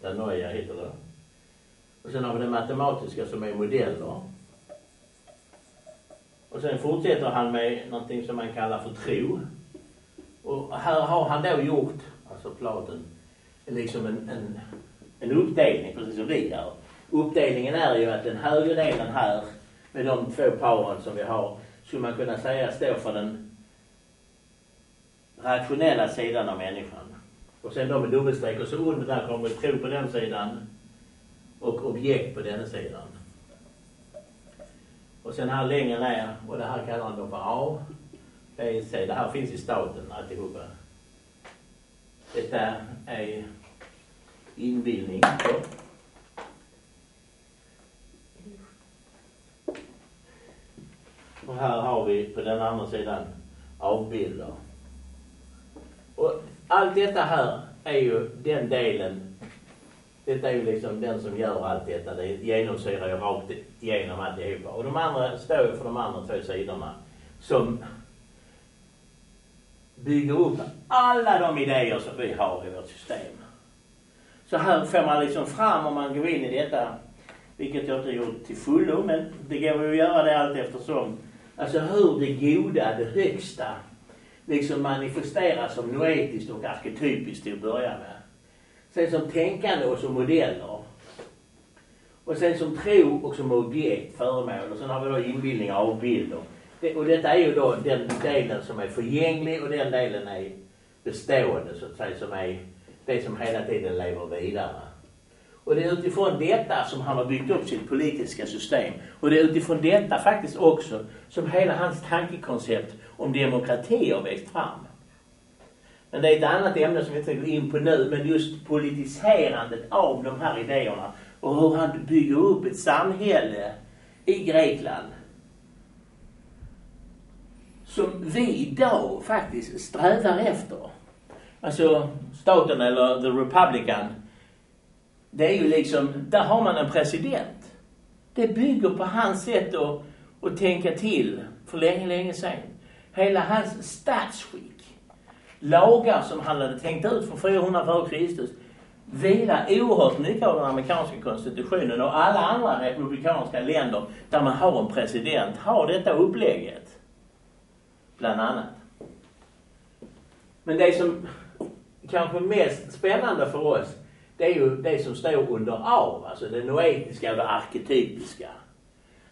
[SPEAKER 3] Där Noja heter det. Och sen har vi det matematiska som är modeller. Och sen fortsätter han med någonting som man kallar för tro. Och här har han då gjort, alltså Platon, liksom en, en, en uppdelning, precis som vi gör. Uppdelningen är ju att den högre delen här, med de två paren som vi har, skulle man kunna säga står för den rationella sidan av människan. Och sen då med dubbelstreck och så under där kommer tro på den sidan och objekt på den sidan. Och sen här längre ner, och det här kallar han då för A, B, C. Det här finns i staten alltihopa. Detta är inbildning. Och här har vi på den andra sidan avbilder. Och allt detta här är ju den delen, detta är ju liksom den som gör allt detta. Det genomsyrar ju rakt igenom alltihopa. Och de andra står ju för de andra två sidorna som bygger upp alla de idéer som vi har i vårt system. Så här får man liksom fram om man går in i detta, vilket jag inte gjort till fullo, men det går ju att göra det allt eftersom. Alltså hur det goda, det högsta, liksom manifesteras som noetiskt och arketypiskt till att börja med. Sen som tänkande och som modeller. Och sen som tro och som objekt, föremål. Och sen har vi då inbildning och avbilder. Det, och detta är ju då den delen som är förgänglig och den delen är bestående så att säga, som är det som hela tiden lever vidare. Och det är utifrån detta som han har byggt upp sitt politiska system. Och det är utifrån detta faktiskt också som hela hans tankekoncept om demokrati har växt fram. Men det är ett annat ämne som vi inte går in på nu, men just politiserandet av de här idéerna och hur han bygger upp ett samhälle i Grekland som vi idag faktiskt strävar efter. Alltså staten eller the republican. Det är ju liksom, där har man en president. Det bygger på hans sätt att, att tänka till för länge, länge sedan. Hela hans statsskick, lagar som han hade tänkt ut från 400 f.Kr. vilar oerhört mycket av den amerikanska konstitutionen och alla andra republikanska länder där man har en president har detta upplägget. Bland annat. Men det som kanske mest spännande för oss, det är ju det som står under A. alltså det noetiska och det arketypiska.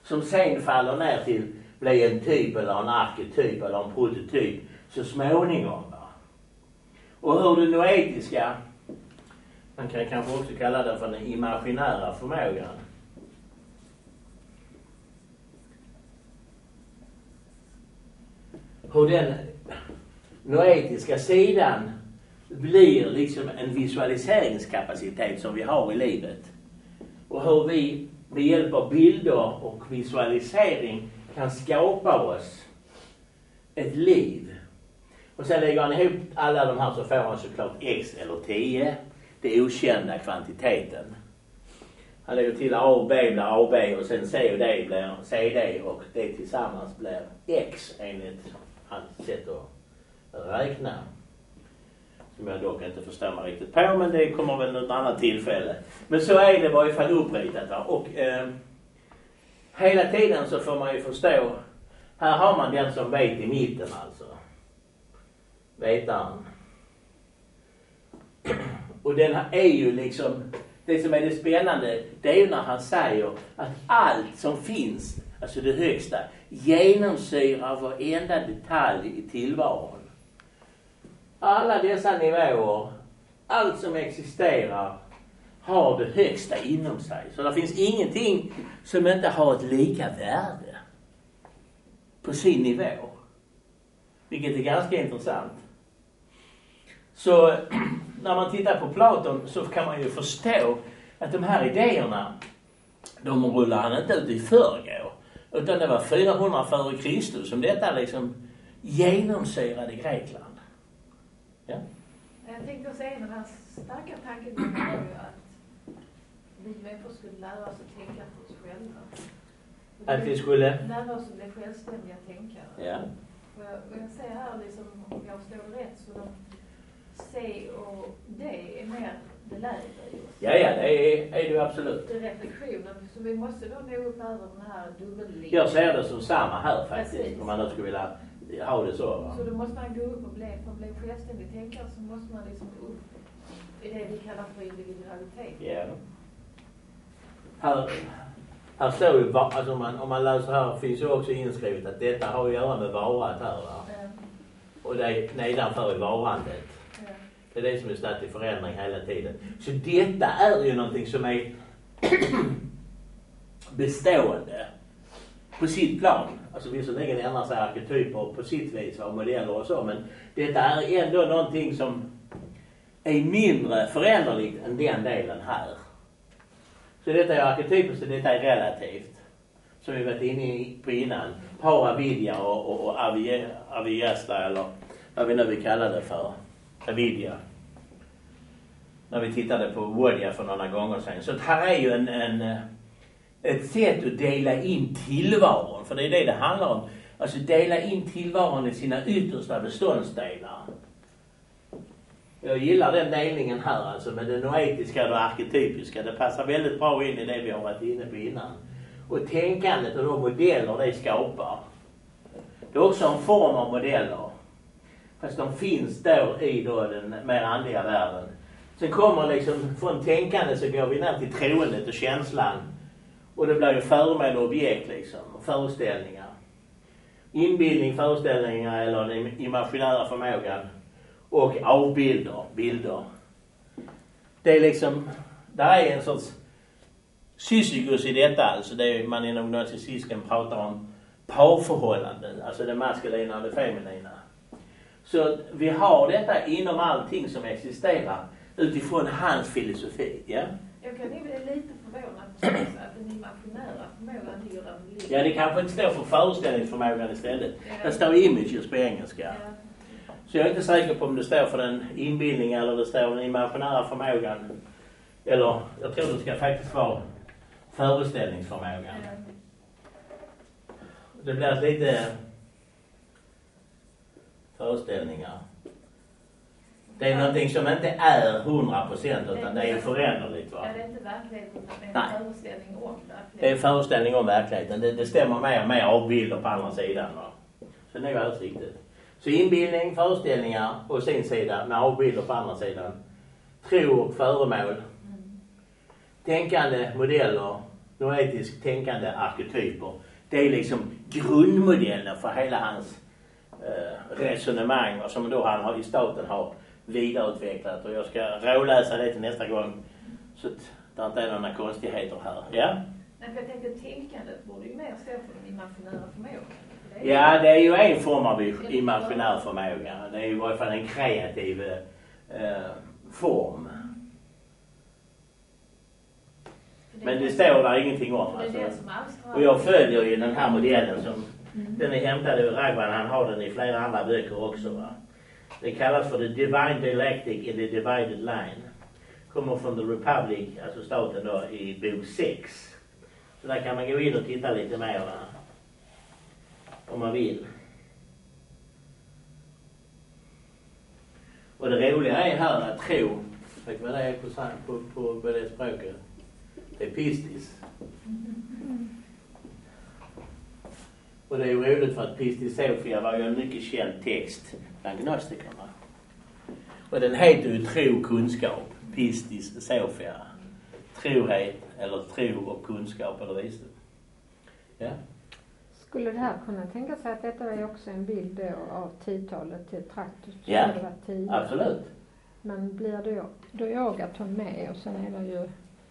[SPEAKER 3] Som sen faller ner till bli en typ eller en arketyp eller en prototyp så småningom. Va? Och hur det noetiska, man kan kanske också kalla det för den imaginära förmågan. Hur den noetiska sidan blir liksom en visualiseringskapacitet som vi har i livet. Och hur vi med hjälp av bilder och visualisering kan skapa oss ett liv. Och sen lägger han ihop alla de här så får han såklart x eller 10. Det okända kvantiteten. Han lägger till A och B blir AB och sen C och D blir CD och det tillsammans blir X enligt hans sätt att räkna. Som jag dock inte förstår mig riktigt på men det kommer väl något annat tillfälle. Men så är det i varje fall uppritat. Va? Och eh, hela tiden så får man ju förstå. Här har man den som vet i mitten alltså. Vetaren. Och den är ju liksom, det som är det spännande, det är ju när han säger att allt som finns, alltså det högsta, genomsyrar varenda detalj i tillvaron. Alla dessa nivåer, allt som existerar, har det högsta inom sig. Så det finns ingenting som inte har ett lika värde på sin nivå. Vilket är ganska intressant. Så när man tittar på Platon så kan man ju förstå att de här idéerna, de rullar han inte ut i förrgår. Utan det var 400 före Kristus som detta liksom genomsyrade Grekland. Ja.
[SPEAKER 4] Jag tänkte säga en av hans starka tankegångar var ju att vi människor skulle lära oss att tänka för oss själva.
[SPEAKER 3] Att vi skulle?
[SPEAKER 4] Lära oss att bli självständiga tänkare.
[SPEAKER 3] Ja.
[SPEAKER 4] Och jag, och jag ser här liksom, om jag förstår det rätt, så de C och D är mer det lägre oss.
[SPEAKER 3] Ja, ja, det är, är det ju absolut.
[SPEAKER 4] Det är reflektionen. Så vi måste då nå upp över den här dubbellinjen.
[SPEAKER 3] Jag ser det som samma här faktiskt.
[SPEAKER 4] Precis.
[SPEAKER 3] Om man nu skulle vilja ha det så. Va?
[SPEAKER 4] Så då måste man gå upp och bli, för att bli självständig tänkare så måste man liksom gå upp i det vi kallar för individualitet.
[SPEAKER 3] Ja. Här, här står ju, alltså om man, om man läser här finns ju också inskrivet att detta har att göra med varat här va.
[SPEAKER 4] Eh,
[SPEAKER 3] Och det är nedanför i varandet.
[SPEAKER 4] eh,
[SPEAKER 3] Det är det som är statt i förändring hela tiden. Så detta är ju någonting som är bestående på sitt plan. Alltså visserligen ändrar sig arketyper på sitt vis och modeller och så men detta är ändå någonting som är mindre föränderligt än den delen här. Så detta är arketypiskt och detta är relativt. Som vi varit inne på innan. Paravidya och, och, och aviesta eller vad vi nu vill kalla det för. Avidya. När vi tittade på Wodja för några gånger sedan. Så här är ju en, en, eh, ett sätt att dela in tillvaron. För det är det det handlar om. Alltså dela in tillvaron i sina yttersta beståndsdelar. Jag gillar den delningen här alltså med det noetiska och det arketypiska. Det passar väldigt bra in i det vi har varit inne på innan. Och tänkandet och de modeller det skapar. Det är också en form av modeller. Fast de finns då i då den mer andliga världen. Sen kommer liksom, från tänkande så går vi ner till troendet och känslan. Och det blir ju föremål och objekt liksom, och föreställningar. Inbildning, föreställningar eller den imaginära förmågan. Och avbilder, bilder. Det är liksom, där är en sorts sysikus i detta alltså, det är man inom narcissismen pratar om parförhållanden, alltså det maskulina och det feminina. Så vi har detta inom allting som existerar utifrån hans filosofi. Ja,
[SPEAKER 4] Jag kan nog bli lite förvånad förstås att den imaginära förmågan ligger där den ligger.
[SPEAKER 3] ja det kanske inte står för föreställningsförmågan istället.
[SPEAKER 4] Ja.
[SPEAKER 3] Det står images på engelska.
[SPEAKER 4] Ja.
[SPEAKER 3] Så jag är inte säker på om det står för den inbildning eller det står den imaginära förmågan. Eller jag tror det ska faktiskt vara föreställningsförmågan.
[SPEAKER 4] Ja.
[SPEAKER 3] Det blir lite föreställningar. Det är någonting som inte är 100 procent utan det är föränderligt va.
[SPEAKER 4] Ja, det är inte verkligheten utan det är en föreställning om
[SPEAKER 3] Det är en
[SPEAKER 4] verkligheten.
[SPEAKER 3] föreställning om verkligheten. Det, det stämmer mer med avbilder på andra sidan va. Så det är alldeles riktigt. Så inbildning, föreställningar på sin sida med avbilder på andra sidan. Tro och föremål.
[SPEAKER 4] Mm.
[SPEAKER 3] Tänkande modeller, noetiskt tänkande arketyper. Det är liksom grundmodellen för hela hans eh, resonemang och som då han har, i staten har vidareutvecklat. Och jag ska råläsa det till nästa gång så att det inte är några konstigheter här. Ja?
[SPEAKER 4] Nej, för jag tänkte tänkandet borde ju mer stå för den imaginära förmågan.
[SPEAKER 3] Ja, det är ju en form av imaginär förmåga. Det är ju i varje fall en kreativ eh, form. Men det står där ingenting om. Alltså. Och jag följer ju den här modellen som
[SPEAKER 4] Mm.
[SPEAKER 3] den är hämtad ur Ragban. Han har den i flera andra böcker också. Va? Det kallas för The Divine Dialectic in the Divided Line. Kommer från The Republic, alltså staten då, i bok 6. Så där kan man gå in och titta lite mer va? om man vill. Och det roliga är här att tro, vet vad det är på, på, på, på det språket? Det är pistis. Och det är ju roligt för att Pistis Sofia var ju en mycket känd text bland gnostikerna. Och den heter ju Tro, kunskap. Pistis Sofia. Trohet eller tro och kunskap eller visdom. Ja.
[SPEAKER 1] Skulle det här kunna tänka sig att detta är också en bild då av tiotalet till Traktus?
[SPEAKER 3] Ja,
[SPEAKER 1] det.
[SPEAKER 3] Absolut.
[SPEAKER 1] Men blir då, då är Agaton med och sen är det ju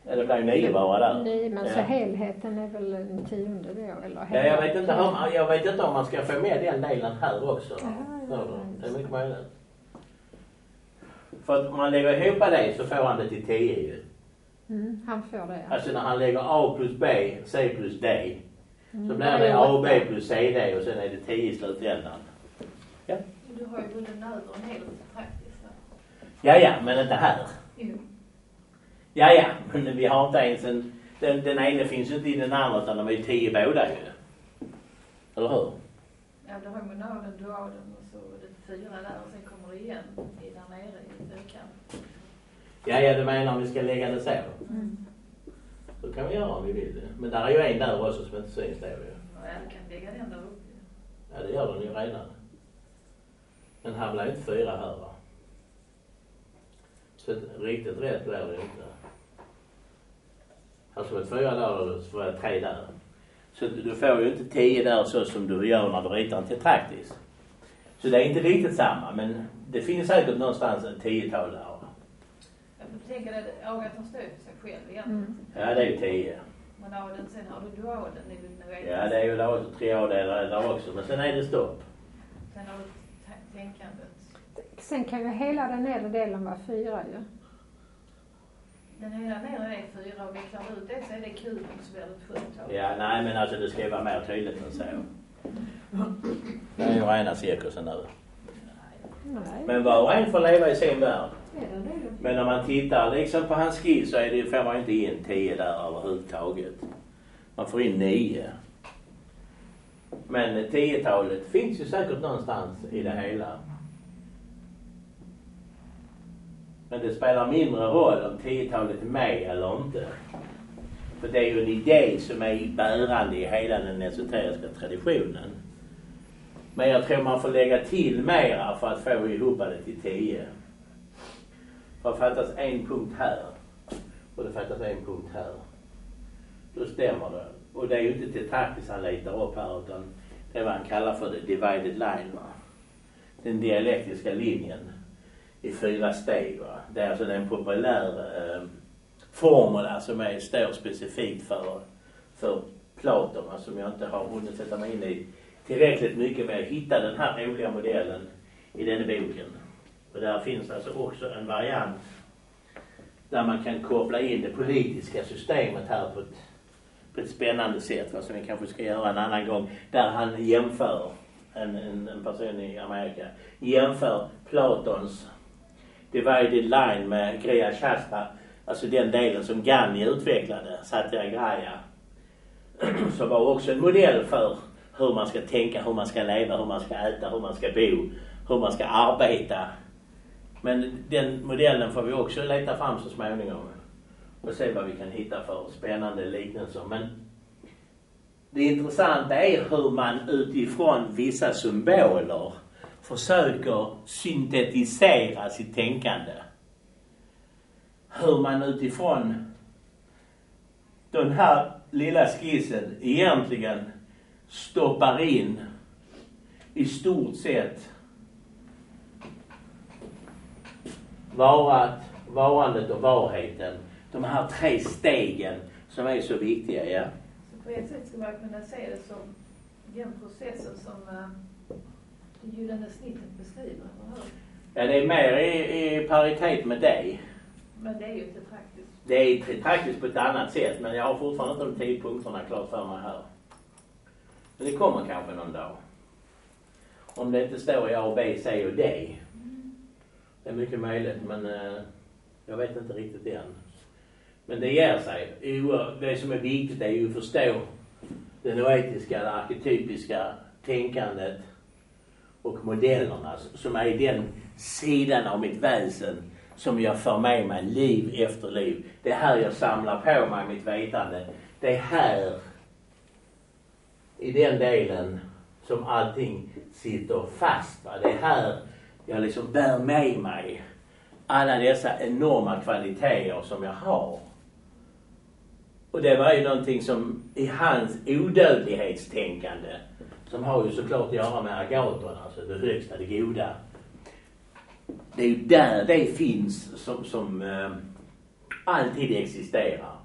[SPEAKER 3] Ja, det blir nio bara där.
[SPEAKER 1] nio, men så
[SPEAKER 3] Ja.
[SPEAKER 1] helheten är väl en tionde då eller?
[SPEAKER 3] Ja, jag vet inte om, jag vet inte om man ska få med den delen här också.
[SPEAKER 1] Ja, ja, ja?
[SPEAKER 3] Det är mycket möjligt. För att om man lägger ihop det så får han det till 10 ju.
[SPEAKER 1] Mm, han får det ja.
[SPEAKER 3] Alltså när han lägger A plus B, C plus D.
[SPEAKER 1] Mm,
[SPEAKER 3] Så blir det
[SPEAKER 1] är
[SPEAKER 3] A och
[SPEAKER 1] åtta.
[SPEAKER 3] B plus CD och sen är det 10 i slutändan.
[SPEAKER 4] Du har ju nöd och en hel praktiskt. va?
[SPEAKER 3] Ja, ja, men inte här.
[SPEAKER 4] Jo.
[SPEAKER 3] Ja, ja, men vi har inte ens en... Den, den ene finns ju inte i den andra utan de är ju 10 båda ju. Eller hur?
[SPEAKER 4] Ja, du har ju monaden, duaden och så är det fyra där och sen kommer det igen i där nere i ökan.
[SPEAKER 3] Ja, ja, du menar om vi ska lägga det så?
[SPEAKER 1] Mm.
[SPEAKER 3] Så kan vi göra om vi vill det. Men där är ju en där också som inte syns då ju.
[SPEAKER 4] Ja, du kan lägga den där uppe.
[SPEAKER 3] Ja, det gör den ju redan. Men här blir inte fyra här va? Så att riktigt rätt blir det inte. Här ska vara fyra där och så får jag tre där. Så att du får ju inte tio där så som du gör när du ritar en tetraktis. Så det är inte riktigt samma men det finns säkert någonstans en tiotal där.
[SPEAKER 4] får tänka dig, Agaton står ju för sig själv igen.
[SPEAKER 1] Mm.
[SPEAKER 3] Ja, det är ju tio.
[SPEAKER 4] Monaden, sen har du duaden i den nu
[SPEAKER 3] Ja, det är ju också triadelar där också. Men sen är det stopp.
[SPEAKER 4] Sen har du tänkandet.
[SPEAKER 1] Sen kan ju hela den nedre delen vara fyra ju.
[SPEAKER 4] Den hela nere är fyra och vecklar du ut det så är det kuben så blir det ett sjutal.
[SPEAKER 3] Ja, nej men alltså det ska ju vara mer tydligt än så. Det är ju rena cirkusen nu.
[SPEAKER 1] Nej.
[SPEAKER 3] Men var och en får leva i sin värld.
[SPEAKER 1] Det det?
[SPEAKER 3] Men om man tittar liksom på hans skiss så är det, får man inte in 10 där överhuvudtaget. Man får in 9. Men 10-talet finns ju säkert någonstans i det hela. Men det spelar mindre roll om tiotalet är med eller inte. För det är ju en idé som är bärande i hela den esoteriska traditionen. Men jag tror man får lägga till mera för att få ihop det till tio. För det fattas en punkt här och det fattas en punkt här. Då stämmer det. Och det är ju inte Tetrakis han letar upp här utan det är vad han kallar för the divided line. Va? Den dialektiska linjen i fyra steg. Va? Det är alltså en populär eh, formula som är, står specifikt för, för Platon som jag inte har hunnit sätta mig in i tillräckligt mycket med att hitta den här roliga modellen i den boken. Och där finns alltså också en variant där man kan koppla in det politiska systemet här på ett, på ett spännande sätt, va? som vi kanske ska göra en annan gång, där han jämför, en, en, en person i Amerika, jämför Platons divided line med Gria Shasta, alltså den delen som Gandhi utvecklade, Satyagraya, som var också en modell för hur man ska tänka, hur man ska leva, hur man ska äta, hur man ska bo, hur man ska arbeta. Men den modellen får vi också leta fram så småningom och se vad vi kan hitta för spännande liknelser. Men det intressanta är hur man utifrån vissa symboler försöker syntetisera sitt tänkande. Hur man utifrån den här lilla skissen egentligen stoppar in i stort sett varat, varandet och varheten. De här tre stegen som är så viktiga, ja.
[SPEAKER 4] Så på ett sätt skulle man kunna se det som den processen som uh, gyllene snittet beskriver, eller hur?
[SPEAKER 3] Ja, det är mer i, i paritet med dig.
[SPEAKER 4] Men det är ju inte praktiskt.
[SPEAKER 3] Det är praktiskt på ett annat sätt, men jag har fortfarande inte de tio punkterna klart för mig här. Men det kommer kanske någon dag. Om det inte står i A, B, C och D. Det är mycket möjligt, men eh, jag vet inte riktigt än. Men det ger sig. Det som är viktigt är ju att förstå det noetiska, det arketypiska tänkandet och modellerna som är den sidan av mitt väsen som jag för med mig liv efter liv. Det är här jag samlar på mig mitt vetande. Det är här, i den delen, som allting sitter fast. Va? Det är här jag liksom bär med mig alla dessa enorma kvaliteter som jag har. Och det var ju någonting som i hans odödlighetstänkande, som har ju såklart att göra med agaton, alltså det högsta, det goda. Det är ju där det finns som, som eh, alltid existerar.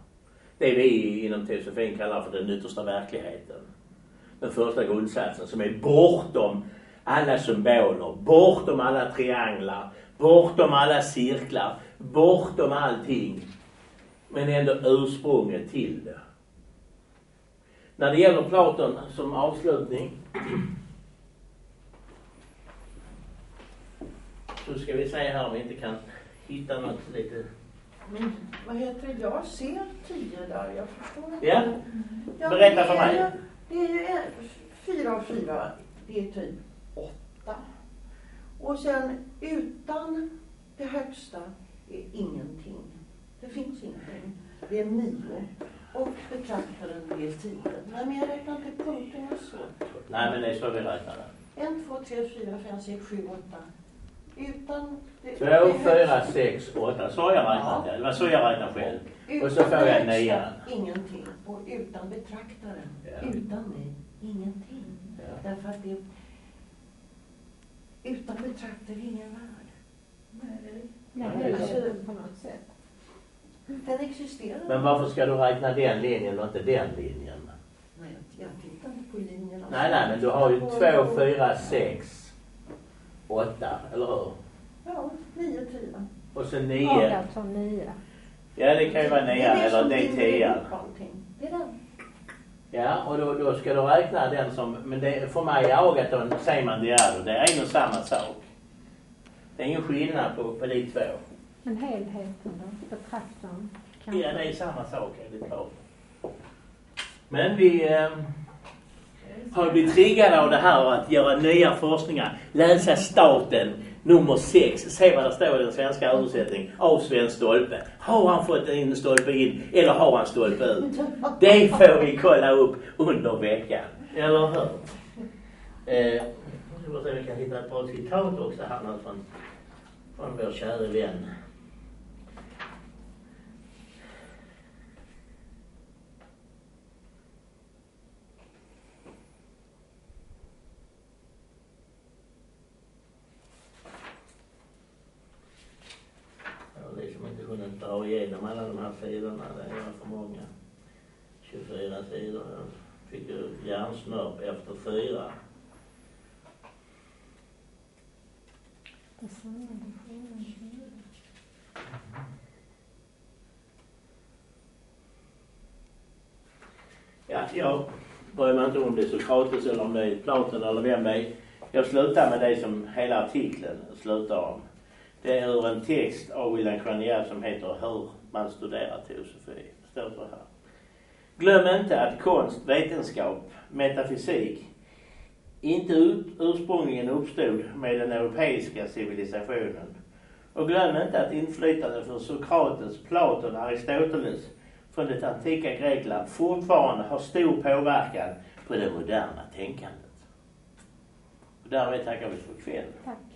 [SPEAKER 3] Det vi inom teosofin kallar för den yttersta verkligheten. Den första grundsatsen som är bortom alla symboler, bortom alla trianglar, bortom alla cirklar, bortom allting. Men ändå ursprunget till det. När det gäller Platon som avslutning så ska vi se här om vi inte kan hitta något lite...
[SPEAKER 5] Men vad heter det? Jag ser tio där. Jag förstår inte.
[SPEAKER 3] Ja,
[SPEAKER 5] Ja,
[SPEAKER 3] berätta för mig.
[SPEAKER 5] Det är fyra av fyra. Det är typ åtta. Och sen utan det högsta är ingenting. Det finns ingenting. Det är nio. Och betraktaren det är tio. Nej, men jag räknar inte punkterna så.
[SPEAKER 3] Nej men det är så vi räknar det.
[SPEAKER 5] En, två, tre, fyra, fem, sex, sju, åtta. Utan det,
[SPEAKER 3] Två,
[SPEAKER 5] det
[SPEAKER 3] fyra,
[SPEAKER 5] högsta-
[SPEAKER 3] sex, åtta. Så har jag räknat det. Det var så jag räknade själv.
[SPEAKER 5] Utan
[SPEAKER 3] Och så får jag nian.
[SPEAKER 5] Ingenting. Och utan betraktaren,
[SPEAKER 3] Ja.
[SPEAKER 5] utan mig, ingenting.
[SPEAKER 3] Ja.
[SPEAKER 5] Därför att det... Utan betraktare ingen värld.
[SPEAKER 4] Nej.
[SPEAKER 1] Nej,
[SPEAKER 3] Ja,
[SPEAKER 1] det
[SPEAKER 3] det är så.
[SPEAKER 1] är det på något sätt.
[SPEAKER 5] Den existerar.
[SPEAKER 3] Men varför ska du räkna den linjen och inte den linjen?
[SPEAKER 5] Nej, jag tittar inte på linjerna.
[SPEAKER 3] Nej, nej, men du har ju två, fyra, sex, åtta, eller hur?
[SPEAKER 5] Ja, nio, tio.
[SPEAKER 3] Och så nio.
[SPEAKER 1] alltså nio.
[SPEAKER 3] Ja, det kan ju vara nian
[SPEAKER 5] det
[SPEAKER 3] eller det är tian.
[SPEAKER 5] Det är den.
[SPEAKER 3] Ja, och då, då ska du räkna den som, men det, för mig är agaton Seyman Diado, det är en och samma sak. Det är ingen skillnad på, på de två.
[SPEAKER 1] Men helheten då? Betraktaren? kanske?
[SPEAKER 3] Ja, det är samma sak, det klart. Men vi... Eh, har blivit triggad av det här att göra nya forskningar. Läsa Staten nummer 6. Se vad det står i den svenska översättningen av Sven Stolpe. Har han fått en stolpe in eller har han stolpe ut? Det får vi kolla upp under veckan. Eller hur? Eh, jag ska se om vi kan hitta ett bra citat också här från, från vår käre vän. Jag har liksom inte kunnat dra igenom alla de här sidorna. Det är för många. 24 sidor. Jag fick ju hjärnsnörp efter fyra. Ja, jag bryr mig inte om det är Sokrates eller om det är Platon eller vem det är. Jag slutar med det som hela artikeln slutar om. Det är ur en text av William Cranier som heter Hur man studerar teosofi. Det står så här. Glöm inte att konst, vetenskap, metafysik inte ut, ursprungligen uppstod med den europeiska civilisationen. Och glöm inte att inflytandet från Sokrates, Platon, Aristoteles från det antika Grekland fortfarande har stor påverkan på det moderna tänkandet. Och därmed tackar vi för ikväll.
[SPEAKER 1] Tack.